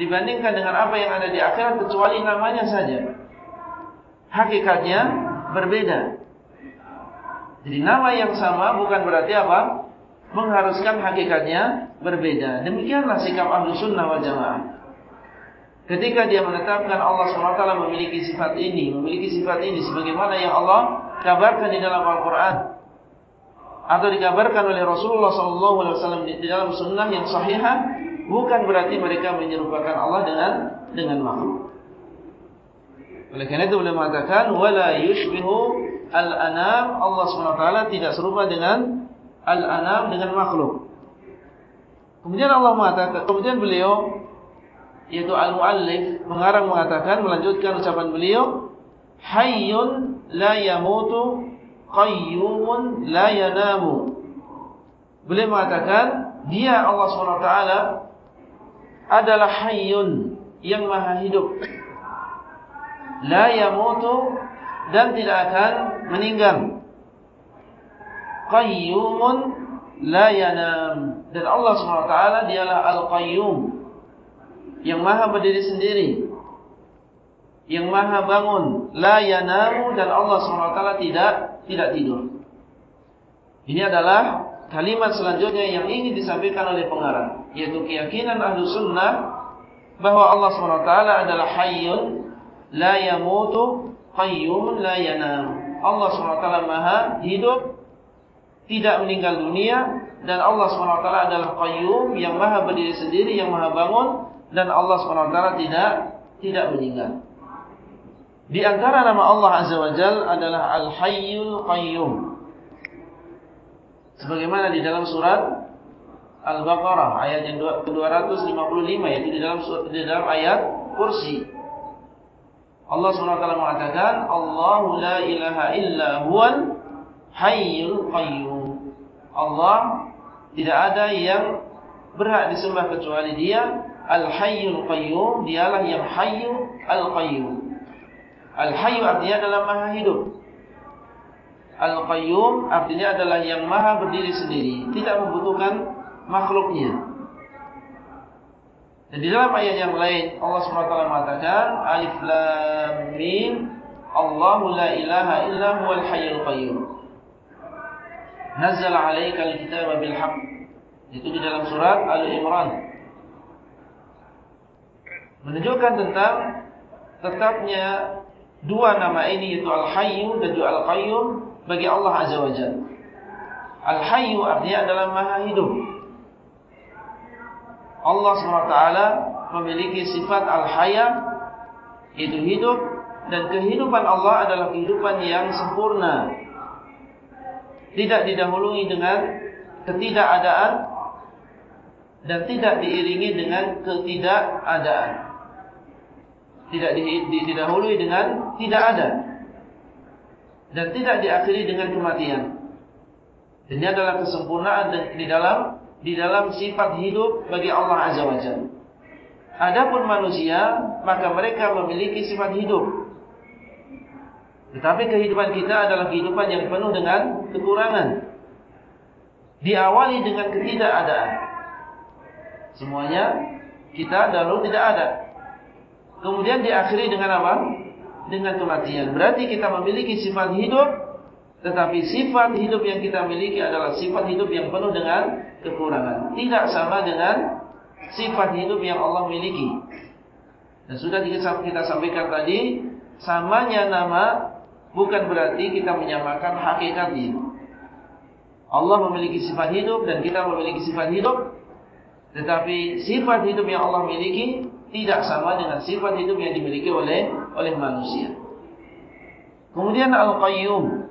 dibandingkan dengan apa yang ada di akhirat kecuali namanya saja. Hakikatnya berbeda. Jadi nama yang sama bukan berarti apa? Mengharuskan hakikatnya berbeda. Demikianlah sikap ahlu sunnah wal jamaah. Ketika dia menetapkan Allah SWT memiliki sifat ini, memiliki sifat ini sebagaimana yang Allah kabarkan di dalam Al-Quran. Atau dikabarkan oleh Rasulullah SAW di dalam sunnah yang sahihah, bukan berarti mereka menyerupakan Allah dengan dengan makhluk. Oleh karena itu beliau mengatakan yushbihu al-anam Allah SWT tidak serupa dengan al-anam dengan makhluk. Kemudian Allah mengatakan kemudian beliau yaitu al-muallif mengarang mengatakan melanjutkan ucapan beliau hayyun la yamutu qayyumun la yanamu. Beliau mengatakan dia Allah SWT adalah hayyun yang maha hidup. La yamutu dan tidak akan meninggal. Qayyumun la yanam. Dan Allah SWT dialah al-qayyum. Yang maha berdiri sendiri. Yang maha bangun. La yanamu dan Allah SWT tidak tidak tidur. Ini adalah kalimat selanjutnya yang ingin disampaikan oleh pengarang yaitu keyakinan ahlu sunnah bahawa Allah SWT adalah hayyun la yamutu qayyumun la yanam Allah SWT maha hidup tidak meninggal dunia dan Allah SWT adalah qayyum yang maha berdiri sendiri yang maha bangun dan Allah SWT tidak tidak meninggal. Di antara nama Allah Azza wa Jal adalah Al-Hayyul Qayyum. Sebagaimana di dalam surat Al-Baqarah ayat yang 255 yaitu di dalam di dalam ayat kursi. Allah SWT mengatakan Allahu la ilaha illa huwal hayyul qayyum Allah tidak ada yang berhak disembah kecuali dia Al-Hayyul Qayyum Dialah yang Hayyu Al-Qayyum Al-Hayyu artinya adalah maha hidup Al-Qayyum artinya adalah yang maha berdiri sendiri. Tidak membutuhkan makhluknya. Dan di dalam ayat yang lain Allah SWT mengatakan Alif Lam Mim Allahu la ilaha illa huwal hayyul qayyum Nazzal alaika al-kitaba bilhaq Itu di dalam surat Al-Imran Menunjukkan tentang Tetapnya Dua nama ini yaitu Al-Hayyu dan juga Al-Qayyum bagi Allah Azza wa Jalla. Al-Hayyu artinya adalah maha hidup. Allah SWT memiliki sifat Al-Haya, itu hidup, dan kehidupan Allah adalah kehidupan yang sempurna. Tidak didahului dengan ketidakadaan, dan tidak diiringi dengan ketidakadaan. Tidak didahului dengan tidak ada dan tidak diakhiri dengan kematian. Ini adalah kesempurnaan di dalam di dalam sifat hidup bagi Allah Azza wa Jalla. Adapun manusia, maka mereka memiliki sifat hidup. Tetapi kehidupan kita adalah kehidupan yang penuh dengan kekurangan. Diawali dengan ketidakadaan. Semuanya kita dahulu tidak ada. Kemudian diakhiri dengan apa? dengan kematian. Berarti kita memiliki sifat hidup, tetapi sifat hidup yang kita miliki adalah sifat hidup yang penuh dengan kekurangan. Tidak sama dengan sifat hidup yang Allah miliki. Dan sudah kita sampaikan tadi, samanya nama bukan berarti kita menyamakan hakikatnya. Allah memiliki sifat hidup dan kita memiliki sifat hidup. Tetapi sifat hidup yang Allah miliki tidak sama dengan sifat hidup yang dimiliki oleh oleh manusia. Kemudian Al-Qayyum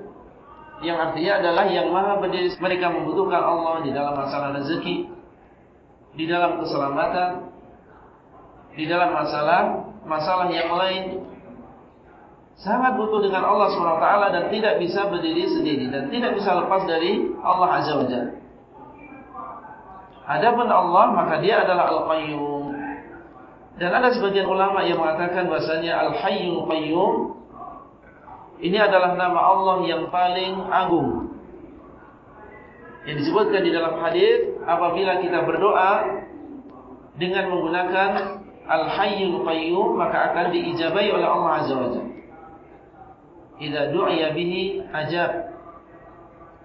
yang artinya adalah yang maha berdiri mereka membutuhkan Allah di dalam masalah rezeki, di dalam keselamatan, di dalam masalah masalah yang lain. Sangat butuh dengan Allah SWT dan tidak bisa berdiri sendiri dan tidak bisa lepas dari Allah Azza wa Jalla. Adapun Allah maka dia adalah Al-Qayyum. Dan ada sebagian ulama yang mengatakan bahasanya Al-Hayyul Qayyum ini adalah nama Allah yang paling agung. Yang disebutkan di dalam hadis apabila kita berdoa dengan menggunakan Al-Hayyul Qayyum maka akan diijabai oleh Allah Azza wa Jalla. Idza du'iya bihi ajab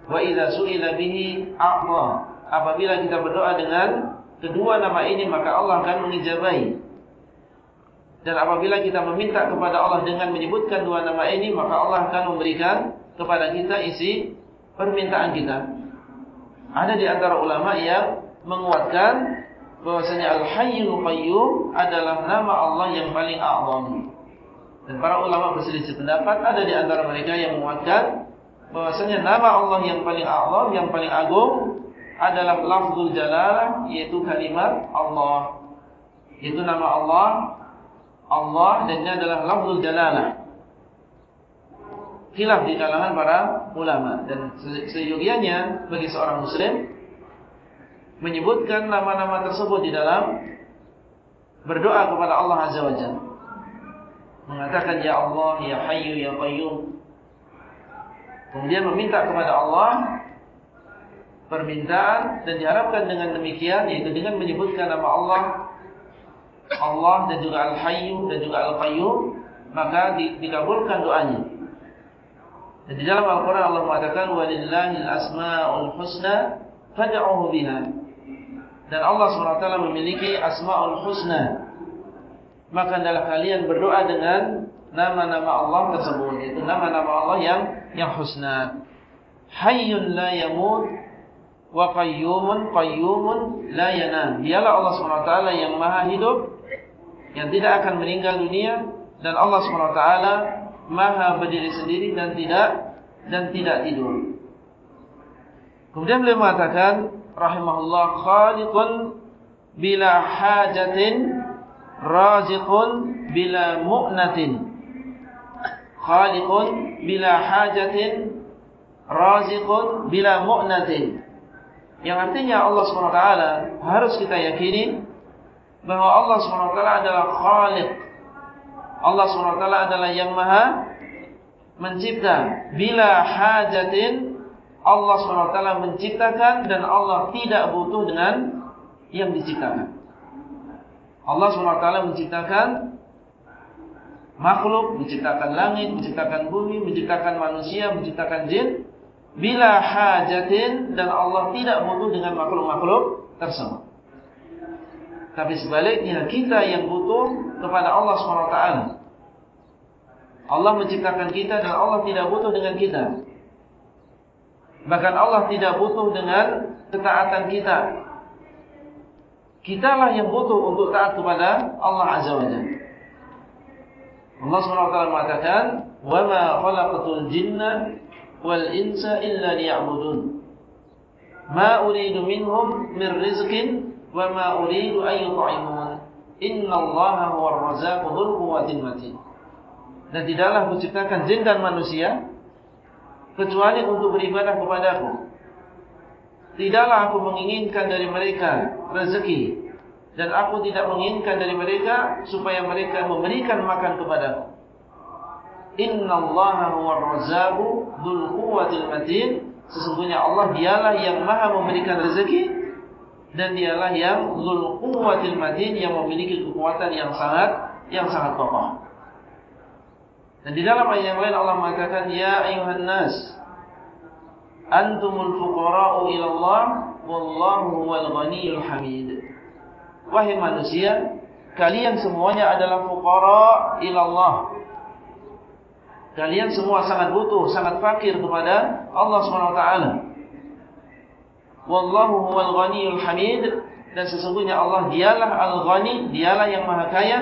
wa idza su'ila bihi a'ta. Apabila kita berdoa dengan kedua nama ini maka Allah akan mengijabai. Dan apabila kita meminta kepada Allah dengan menyebutkan dua nama ini, maka Allah akan memberikan kepada kita isi permintaan kita. Ada di antara ulama yang menguatkan bahwasanya Al-Hayyul Qayyum adalah nama Allah yang paling a'zam. Dan para ulama berselisih pendapat ada di antara mereka yang menguatkan bahwasanya nama Allah yang paling a'zam, yang paling agung adalah lafzul jalalah yaitu kalimat Allah. Itu nama Allah Allah dan ini adalah lafzul jalalah. Khilaf di kalangan para ulama dan seyogianya bagi seorang muslim menyebutkan nama-nama tersebut di dalam berdoa kepada Allah Azza wa Jalla. Mengatakan ya Allah, ya Hayyu, ya Qayyum. Kemudian meminta kepada Allah permintaan dan diharapkan dengan demikian yaitu dengan menyebutkan nama Allah Allah dan juga Al-Hayyu dan juga Al-Qayyum maka di, dikabulkan doanya. Dan di dalam Al-Qur'an Allah mengatakan walillahil asmaul husna fad'uhu biha. Dan Allah SWT memiliki asmaul husna. Maka adalah kalian berdoa dengan nama-nama Allah tersebut itu nama-nama Allah yang yang husna. Hayyun la yamut wa qayyumun qayyumun la yanam. Dialah Allah SWT yang maha hidup yang tidak akan meninggal dunia dan Allah SWT maha berdiri sendiri dan tidak dan tidak tidur. Kemudian beliau mengatakan rahimahullah khaliqun bila hajatin raziqun bila mu'natin khaliqun bila hajatin raziqun bila mu'natin yang artinya Allah SWT harus kita yakini bahawa Allah SWT adalah Khaliq. Allah SWT adalah yang maha mencipta. Bila hajatin Allah SWT menciptakan dan Allah tidak butuh dengan yang diciptakan. Allah SWT menciptakan makhluk, menciptakan langit, menciptakan bumi, menciptakan manusia, menciptakan jin. Bila hajatin dan Allah tidak butuh dengan makhluk-makhluk tersebut. Tapi sebaliknya kita yang butuh kepada Allah SWT. Allah menciptakan kita dan Allah tidak butuh dengan kita. Bahkan Allah tidak butuh dengan ketaatan kita. Kitalah yang butuh untuk taat kepada Allah Azza wa Jalla. Allah SWT mengatakan, وَمَا خَلَقَتُ الْجِنَّ وَالْإِنْسَ إِلَّا لِيَعْبُدُونَ مَا أُرِيدُ مِنْهُمْ مِنْ رِزْقٍ wa ma uridu an yut'imun innallaha huwar razzaqu dzul quwwatil matin dan tidaklah kuciptakan jin dan manusia kecuali untuk beribadah kepadaku tidaklah aku menginginkan dari mereka rezeki. Dan aku tidak menginginkan dari mereka supaya mereka memberikan makan kepadaku. Innallaha huwar razzaqu dzul quwwatil matin. Sesungguhnya Allah dialah yang maha memberikan rezeki dan dialah yang zul quwwatil matin yang memiliki kekuatan yang sangat yang sangat kokoh. Dan di dalam ayat yang lain Allah mengatakan ya ayuhan nas antumul fuqara'u ila Allah wallahu huwal ghaniyyul hamid. wahai manusia, kalian semuanya adalah fuqara ila Allah. Kalian semua sangat butuh, sangat fakir kepada Allah SWT. Wallahu huwal ghaniyul hamid. Dan sesungguhnya Allah dialah al-ghani, dialah yang maha kaya.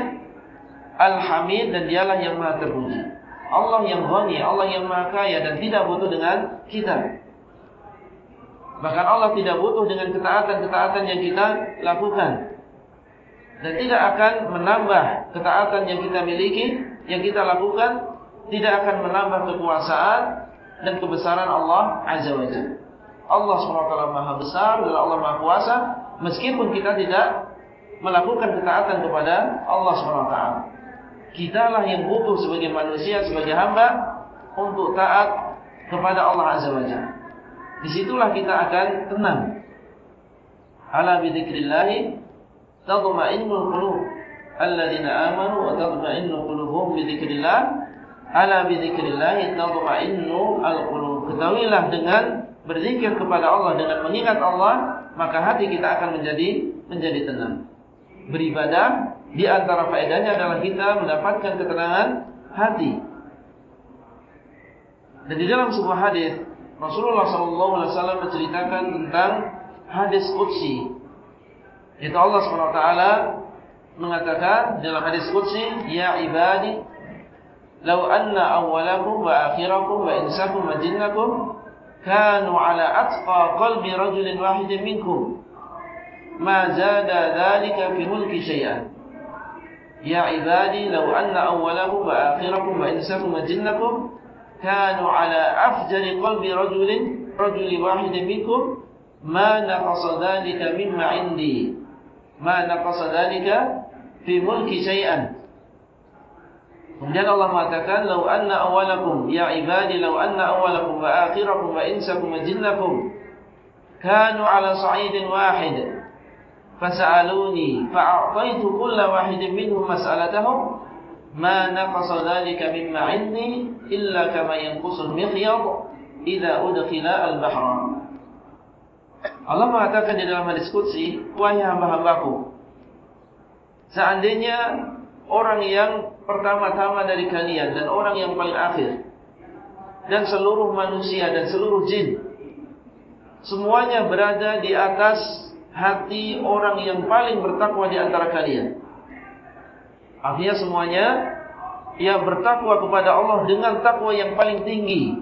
Al-hamid dan dialah yang maha terpuji. Allah yang ghani, Allah yang maha kaya dan tidak butuh dengan kita. Bahkan Allah tidak butuh dengan ketaatan-ketaatan yang kita lakukan. Dan tidak akan menambah ketaatan yang kita miliki, yang kita lakukan tidak akan menambah kekuasaan dan kebesaran Allah Azza wa Jalla. Allah SWT maha besar dan Allah maha kuasa meskipun kita tidak melakukan ketaatan kepada Allah SWT. Kita lah yang butuh sebagai manusia, sebagai hamba untuk taat kepada Allah Azza wa Jalla. Disitulah kita akan tenang. Ala bidzikrillahi tadma'innul qulub. Alladzina amanu wa tadma'innu qulubuhum bidzikrillah ala bidzikrillah tatma'innu alqulub. Ketahuilah dengan berzikir kepada Allah dengan mengingat Allah, maka hati kita akan menjadi menjadi tenang. Beribadah di antara faedahnya adalah kita mendapatkan ketenangan hati. Dan di dalam sebuah hadis Rasulullah sallallahu alaihi wasallam menceritakan tentang hadis qudsi. Itu Allah Subhanahu wa taala mengatakan dalam hadis qudsi, "Ya ibadi, لو أن أولكم وآخركم وإنسكم وجنكم كانوا على أتقى قلب رجل واحد منكم ما زاد ذلك في ملك شيئا يا عبادي لو أن أولكم وآخركم وإنسكم وجنكم كانوا على أفجر قلب رجل رجل واحد منكم ما نقص ذلك مما عندي ما نقص ذلك في ملك شيئا Kemudian Allah mengatakan, "Lau anna awalakum ya ibadi, lau anna awalakum wa akhirakum wa insakum wa jinnakum kanu ala sa'idin wahid, fas'aluni fa'a'taitu kulla wahidin minhum mas'alatahum, ma naqasa dhalika mimma 'indi illa kama yanqusul mikhyad idza udkhila al-bahra." Allah mengatakan di dalam hadis qudsi, "Wahai hamba-hambaku, seandainya orang yang pertama-tama dari kalian dan orang yang paling akhir dan seluruh manusia dan seluruh jin semuanya berada di atas hati orang yang paling bertakwa di antara kalian artinya semuanya yang bertakwa kepada Allah dengan takwa yang paling tinggi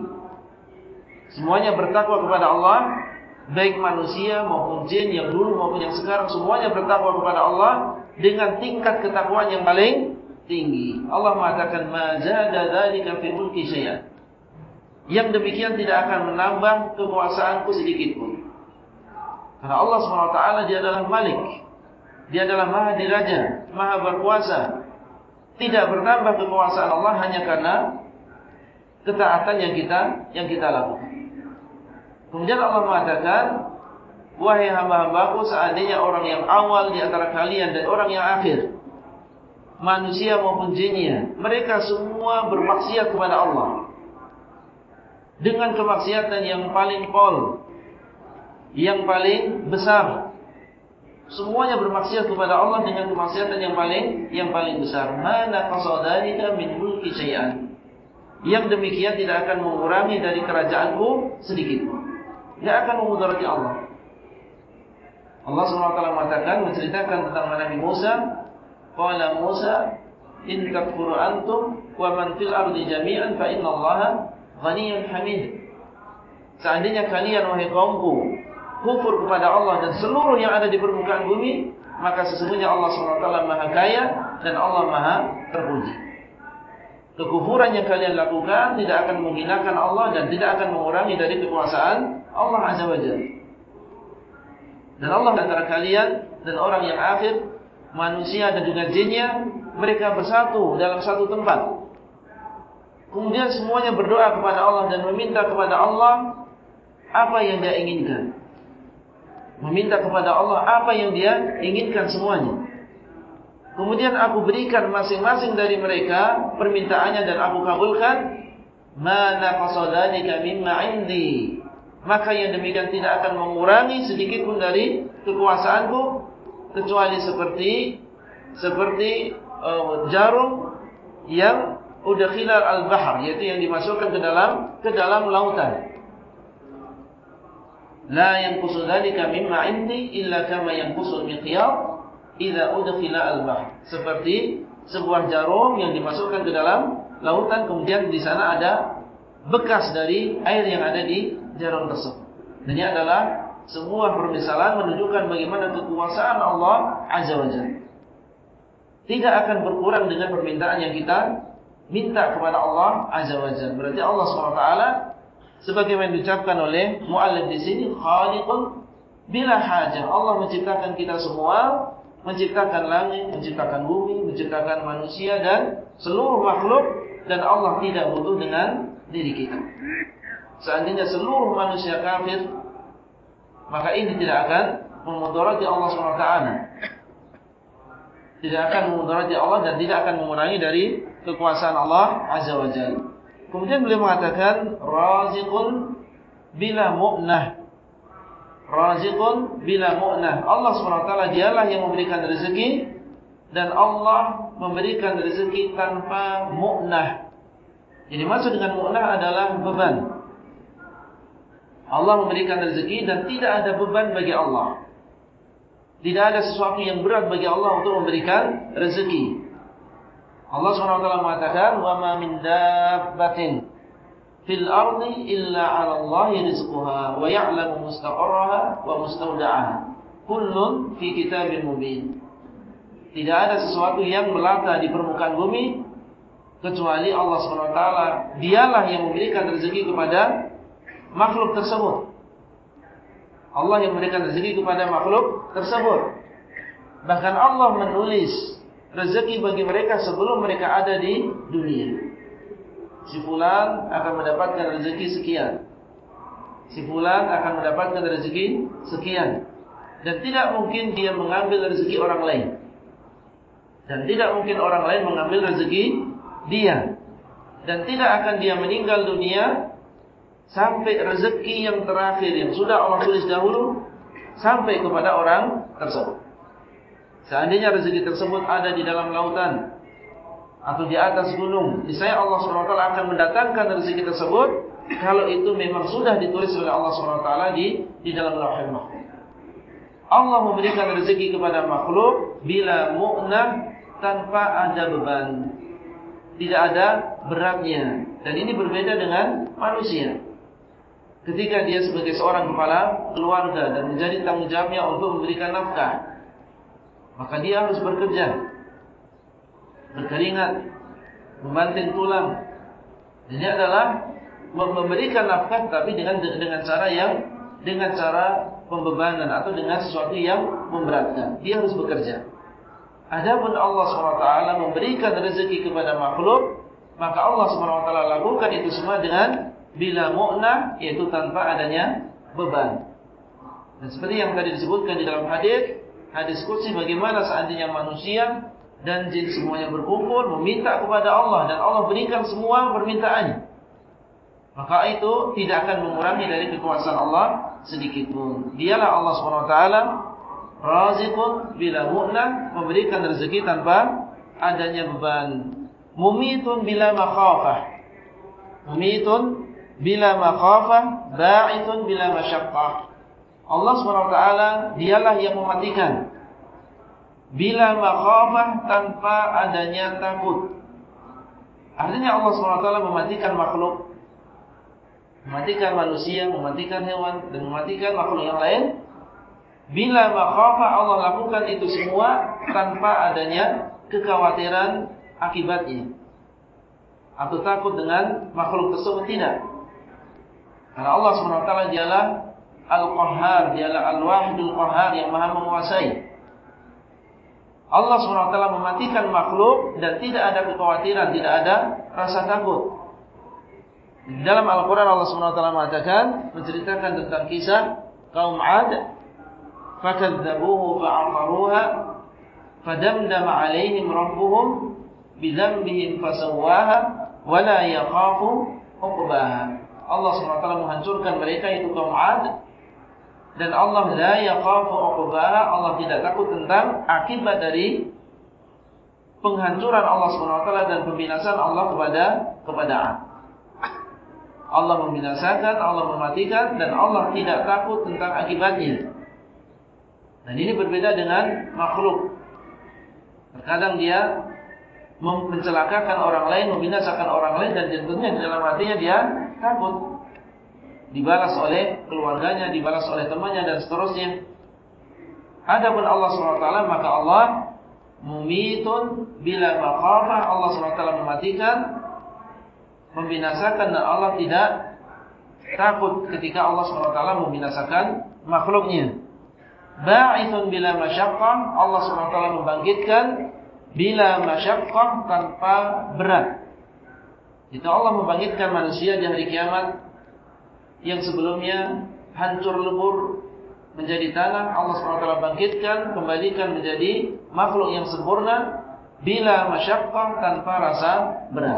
semuanya bertakwa kepada Allah baik manusia maupun jin yang dulu maupun yang sekarang semuanya bertakwa kepada Allah dengan tingkat ketakwaan yang paling tinggi. Allah mengatakan majada dzalika fi mulki syai'an. Yang demikian tidak akan menambah kekuasaanku sedikit pun. Karena Allah SWT dia adalah Malik. Dia adalah Maha Diraja, Maha Berkuasa. Tidak bertambah kekuasaan Allah hanya karena ketaatan yang kita yang kita lakukan. Kemudian Allah mengatakan Wahai hamba-hambaku seandainya orang yang awal di antara kalian dan orang yang akhir Manusia maupun jinnya Mereka semua bermaksiat kepada Allah Dengan kemaksiatan yang paling pol Yang paling besar Semuanya bermaksiat kepada Allah dengan kemaksiatan yang paling yang paling besar. Mana qasadalika min mulki syai'an. Yang demikian tidak akan mengurangi dari kerajaanku sedikit pun. Tidak akan memudarati Allah. Allah SWT mengatakan menceritakan tentang Nabi Musa Qala Musa in takfuru antum wa man fil ardi jami'an fa inna Allaha ghaniyyun hamid Seandainya kalian wahai kaumku kufur kepada Allah dan seluruh yang ada di permukaan bumi maka sesungguhnya Allah SWT Maha Kaya dan Allah Maha Terpuji. Kekufuran yang kalian lakukan tidak akan menghinakan Allah dan tidak akan mengurangi dari kekuasaan Allah Azza wa Jalla. Dan Allah antara kalian dan orang yang akhir Manusia dan juga jinnya Mereka bersatu dalam satu tempat. Kemudian semuanya berdoa kepada Allah dan meminta kepada Allah Apa yang dia inginkan Meminta kepada Allah apa yang dia inginkan semuanya Kemudian aku berikan masing-masing dari mereka Permintaannya dan aku kabulkan Mana qasadadika mimma indi maka yang demikian tidak akan mengurangi sedikit pun dari kekuasaanku kecuali seperti seperti uh, jarum yang udah khilal al-bahr yaitu yang dimasukkan ke dalam ke dalam lautan. La yanqusu dzalika mimma 'indi illa kama yanqusu al-miqyat idza udkhila al-bahr. Seperti sebuah jarum yang dimasukkan ke dalam lautan kemudian di sana ada bekas dari air yang ada di jarum tersebut. Dan ini adalah sebuah permisalan menunjukkan bagaimana kekuasaan Allah Azza wa Jalla. Tidak akan berkurang dengan permintaan yang kita minta kepada Allah Azza wa Jalla. Berarti Allah SWT sebagaimana diucapkan oleh muallif di sini khaliqun bila hajah. Allah menciptakan kita semua, menciptakan langit, menciptakan bumi, menciptakan manusia dan seluruh makhluk dan Allah tidak butuh dengan diri kita. Seandainya seluruh manusia kafir, maka ini tidak akan memudarati Allah SWT. Tidak akan memudarati Allah dan tidak akan mengurangi dari kekuasaan Allah Azza wa Jalla. Kemudian beliau mengatakan, Raziqun bila mu'nah. Raziqun bila mu'nah. Allah SWT dialah yang memberikan rezeki. Dan Allah memberikan rezeki tanpa mu'nah. Jadi maksud dengan mu'nah adalah beban. Allah memberikan rezeki dan tidak ada beban bagi Allah. Tidak ada sesuatu yang berat bagi Allah untuk memberikan rezeki. Allah SWT mengatakan وَمَا مِنْ دَابَّةٍ فِي الْأَرْضِ إِلَّا عَلَى اللَّهِ رِزْقُهَا وَيَعْلَمُ مُسْتَقَرَّهَا وَمُسْتَوْدَعَهَا كُلٌّ فِي كِتَابٍ مُبِينٍ Tidak ada sesuatu yang melata di permukaan bumi kecuali Allah SWT dialah yang memberikan rezeki kepada makhluk tersebut. Allah yang memberikan rezeki kepada makhluk tersebut. Bahkan Allah menulis rezeki bagi mereka sebelum mereka ada di dunia. Si fulan akan mendapatkan rezeki sekian. Si fulan akan mendapatkan rezeki sekian. Dan tidak mungkin dia mengambil rezeki orang lain. Dan tidak mungkin orang lain mengambil rezeki dia. Dan tidak akan dia meninggal dunia sampai rezeki yang terakhir yang sudah Allah tulis dahulu sampai kepada orang tersebut. Seandainya rezeki tersebut ada di dalam lautan atau di atas gunung, niscaya Allah SWT akan mendatangkan rezeki tersebut kalau itu memang sudah ditulis oleh Allah SWT di di dalam lauhul mahfuz. Allah memberikan rezeki kepada makhluk bila mu'nah tanpa ada beban. Tidak ada beratnya. Dan ini berbeda dengan manusia ketika dia sebagai seorang kepala keluarga dan menjadi tanggung jawabnya untuk memberikan nafkah maka dia harus bekerja. Berkeringat. Membanting tulang. Ini adalah memberikan nafkah tapi dengan dengan cara yang dengan cara pembebanan atau dengan sesuatu yang memberatkan. Dia harus bekerja. Adapun Allah SWT memberikan rezeki kepada makhluk maka Allah SWT lakukan itu semua dengan bila mu'nah yaitu tanpa adanya beban. Dan seperti yang tadi disebutkan di dalam hadis, hadis qudsi bagaimana seandainya manusia dan jin semuanya berkumpul meminta kepada Allah dan Allah berikan semua permintaannya. Maka itu tidak akan mengurangi dari kekuasaan Allah sedikit pun. Dialah Allah SWT Razikun bila mu'nah memberikan rezeki tanpa adanya beban. Mumitun bila makhafah. Mumitun bila makhafah ba'ithun bila masyaqqah Allah SWT dialah yang mematikan. Bila makhafah tanpa adanya takut. Artinya Allah SWT mematikan makhluk mematikan manusia mematikan hewan dan mematikan makhluk yang lain. Bila makhafah Allah lakukan itu semua tanpa adanya kekhawatiran akibatnya. Atau takut dengan makhluk tersebut tidak. Karena Allah SWT dialah Al-Qahhar, dialah Al-Wahidul Qahhar yang maha menguasai. Allah SWT mematikan makhluk dan tidak ada kekhawatiran, tidak ada rasa takut. Di dalam Al-Quran Allah SWT mengatakan, menceritakan tentang kisah kaum Ad. فَكَذَّبُوهُ فَعَقَرُوهَا فَدَمْدَمَ عَلَيْهِمْ رَبُّهُمْ بِذَنْبِهِمْ فَسَوَّاهَا وَلَا يَخَافُ عُقْبَاهَا Allah SWT menghancurkan mereka itu kaum Ad dan Allah la yaqafu uqbaha Allah tidak takut tentang akibat dari penghancuran Allah SWT dan pembinasan Allah kepada kepada Ad. Allah membinasakan, Allah mematikan dan Allah tidak takut tentang akibatnya. Dan ini berbeda dengan makhluk. Terkadang dia mencelakakan orang lain, membinasakan orang lain dan tentunya di dalam hatinya dia takut dibalas oleh keluarganya, dibalas oleh temannya dan seterusnya. Adapun Allah SWT maka Allah mumitun bila makhafah Allah SWT mematikan, membinasakan dan Allah tidak takut ketika Allah SWT membinasakan makhluknya. Ba'ithun bila masyaqqah Allah SWT membangkitkan bila masyaqqah tanpa berat. Itu Allah membangkitkan manusia di hari kiamat yang sebelumnya hancur lebur menjadi tanah Allah SWT bangkitkan kembalikan menjadi makhluk yang sempurna bila masyaqqah tanpa rasa berat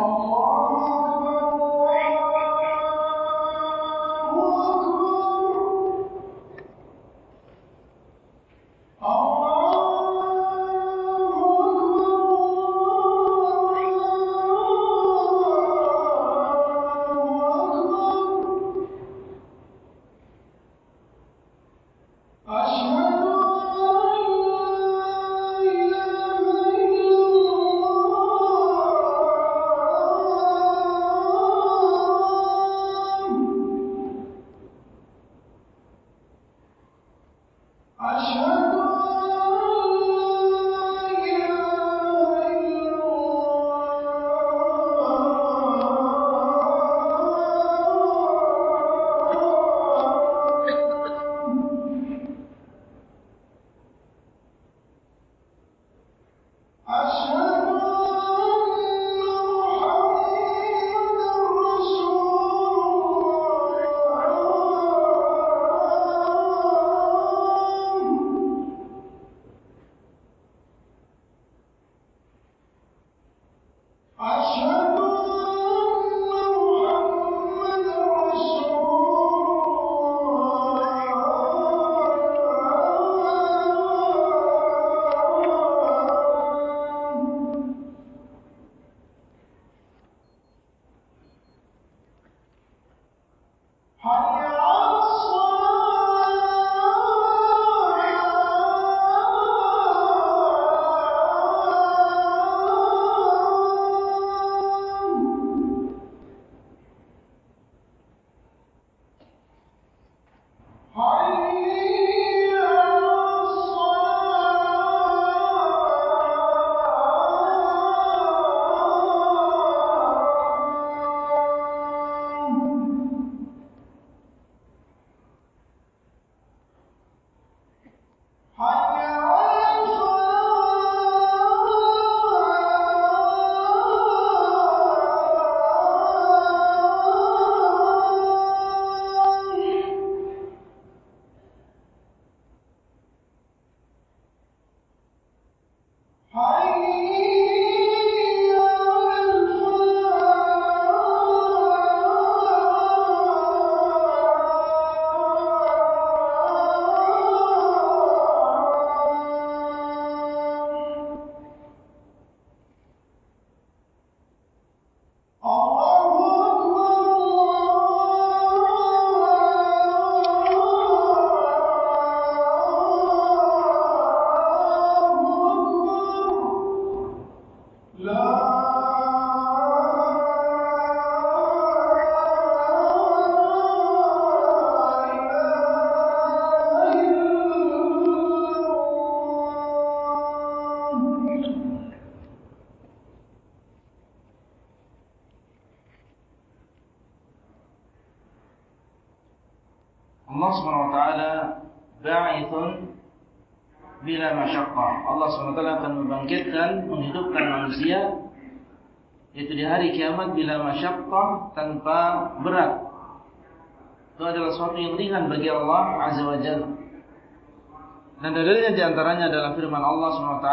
antaranya adalah firman Allah SWT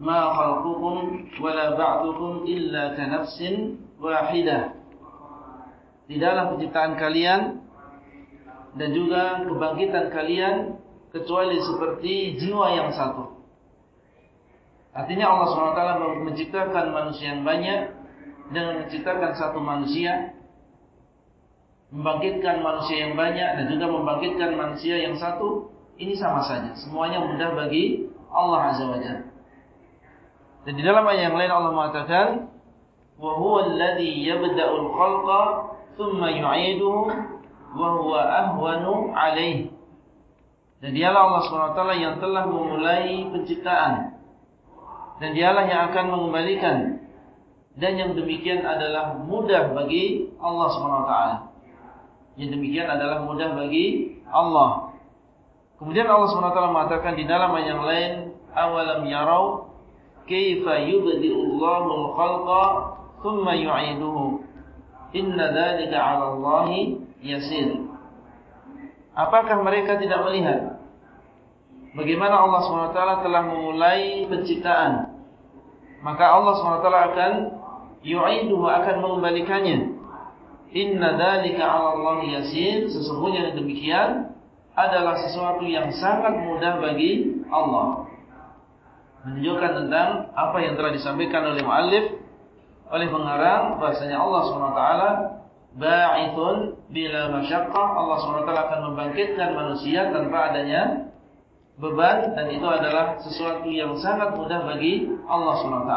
Ma khalqukum wa la ba'dukum illa ka nafsin wahidah Tidaklah penciptaan kalian dan juga kebangkitan kalian kecuali seperti jiwa yang satu. Artinya Allah SWT menciptakan manusia yang banyak dengan menciptakan satu manusia, membangkitkan manusia yang banyak dan juga membangkitkan manusia yang satu, ini sama saja. Semuanya mudah bagi Allah Azza Wajalla. Dan di dalam ayat yang lain Allah mengatakan, "Wahyu Alladhi yabda'u al-qalqa, thumma yu'aiduhu, wahyu ahwanu alaih." Dan dialah Allah Swt yang telah memulai penciptaan, dan dialah yang akan mengembalikan, dan yang demikian adalah mudah bagi Allah Swt. Yang demikian adalah mudah bagi Allah. Kemudian Allah SWT mengatakan di dalam ayat yang lain, awalam yarau kayfa yubdi'ullahu al-khalqa thumma yu'iduhu. Inna dhalika 'ala Allahi yasir. Apakah mereka tidak melihat bagaimana Allah SWT telah memulai penciptaan? Maka Allah SWT akan yu'iduhu akan mengembalikannya. Inna dhalika 'ala Allahi yasir. Sesungguhnya demikian adalah sesuatu yang sangat mudah bagi Allah. Menunjukkan tentang apa yang telah disampaikan oleh mu'allif oleh pengarang bahasanya Allah SWT ba'ithun bila masyaqqah Allah SWT akan membangkitkan manusia tanpa adanya beban dan itu adalah sesuatu yang sangat mudah bagi Allah SWT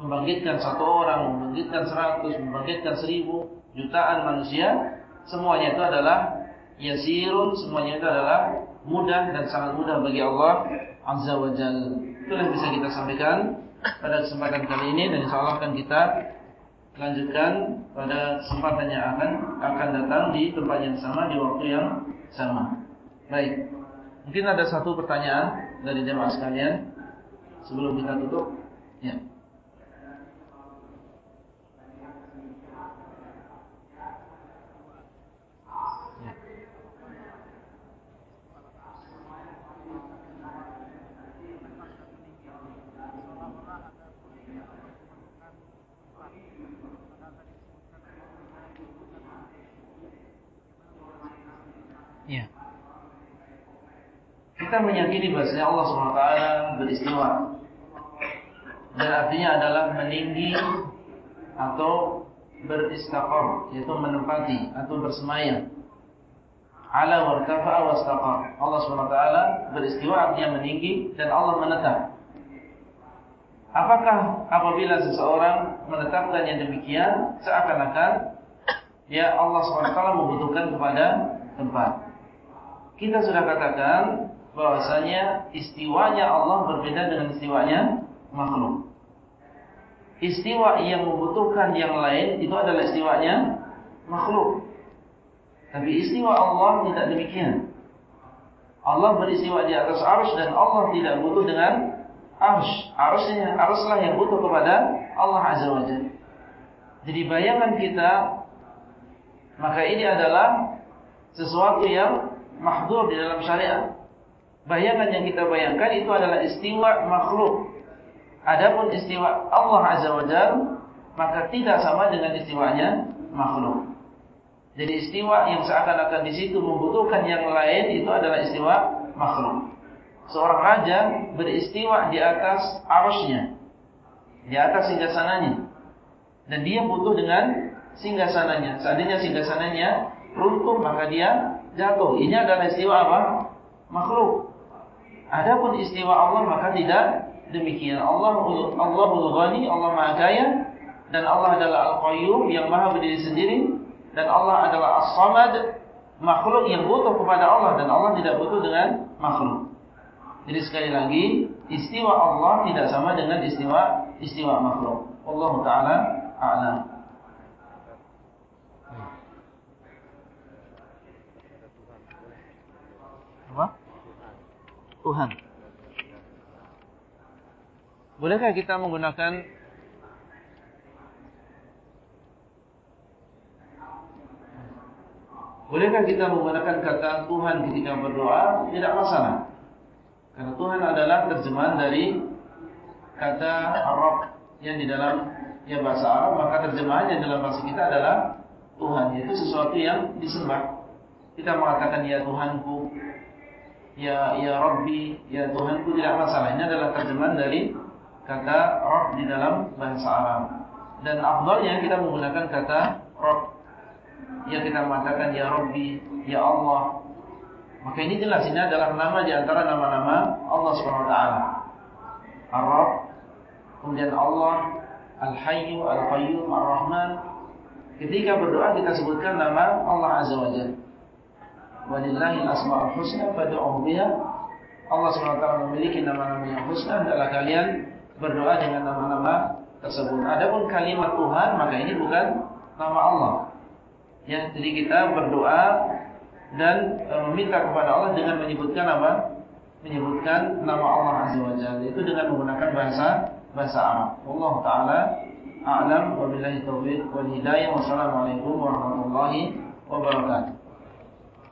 membangkitkan satu orang, membangkitkan seratus, membangkitkan seribu jutaan manusia semuanya itu adalah yasirun, semuanya itu adalah mudah dan sangat mudah bagi Allah Azza wa Jal itulah yang bisa kita sampaikan pada kesempatan kali ini dan insyaAllah akan kita lanjutkan pada kesempatan yang akan akan datang di tempat yang sama di waktu yang sama. Baik. Mungkin ada satu pertanyaan dari jemaah sekalian sebelum kita tutup. Ya. Kita meyakini bahasanya Allah SWT beristiwa. Dan artinya adalah meninggi atau beristaqam yaitu menempati atau bersemayam. Ala wartafa'a wastaqam Allah SWT beristiwa artinya meninggi dan Allah menetap. Apakah apabila seseorang menetapkan yang demikian seakan-akan ya Allah SWT membutuhkan kepada tempat? Kita sudah katakan bahwasanya istiwanya Allah berbeda dengan istiwanya makhluk. Istiwa yang membutuhkan yang lain itu adalah istiwanya makhluk. Tapi istiwa Allah tidak demikian. Allah beristiwa di atas arus dan Allah tidak butuh dengan arus. Arusnya aruslah yang butuh kepada Allah Azza wa Jalla. Jadi bayangan kita maka ini adalah sesuatu yang mahdur di dalam syariat bayangan yang kita bayangkan itu adalah istiwa makhluk. Adapun istiwa Allah Azza wa Jalla maka tidak sama dengan istiwanya makhluk. Jadi istiwa yang seakan-akan di situ membutuhkan yang lain itu adalah istiwa makhluk. Seorang raja beristiwa di atas arusnya, di atas singgasananya, dan dia butuh dengan singgasananya. Seandainya singgasananya runtuh maka dia jatuh. Ini adalah istiwa apa? Makhluk. Adapun istiwa Allah maka tidak demikian. Allah Allahul Ghani, Allah Maha Kaya dan Allah adalah Al-Qayyum yang Maha berdiri sendiri dan Allah adalah As-Samad, makhluk yang butuh kepada Allah dan Allah tidak butuh dengan makhluk. Jadi sekali lagi, istiwa Allah tidak sama dengan istiwa istiwa makhluk. Allah taala a'lam. Apa? Tuhan. Bolehkah kita menggunakan Bolehkah kita menggunakan kata Tuhan ketika berdoa? Tidak masalah. Karena Tuhan adalah terjemahan dari kata Arab yang di dalam ya bahasa Arab, maka terjemahannya dalam bahasa kita adalah Tuhan, yaitu sesuatu yang disembah. kita mengatakan ya Tuhanku, ya ya Rabbi, ya Tuhanku tidak masalah. Ini adalah terjemahan dari kata Rabb di dalam bahasa Arab. Dan afdalnya kita menggunakan kata Rabb. Ya kita mengatakan ya Rabbi, ya Allah. Maka ini jelas ini adalah nama di antara nama-nama Allah SWT. Ar-Rabb, kemudian Allah, Al-Hayyu, Al-Qayyum, Ar-Rahman. Ketika berdoa kita sebutkan nama Allah Azza wa Jalla. Walillahi asma'ul husna fad'uhu biha. Allah SWT memiliki nama-nama yang husna adalah kalian berdoa dengan nama-nama tersebut. Adapun kalimat Tuhan maka ini bukan nama Allah. Ya, jadi kita berdoa dan e, meminta kepada Allah dengan menyebutkan apa? Menyebutkan nama Allah Azza wa Jalla itu dengan menggunakan bahasa bahasa Arab. Allah taala a'lam wa billahi taufiq wal hidayah. Wassalamualaikum warahmatullahi wabarakatuh.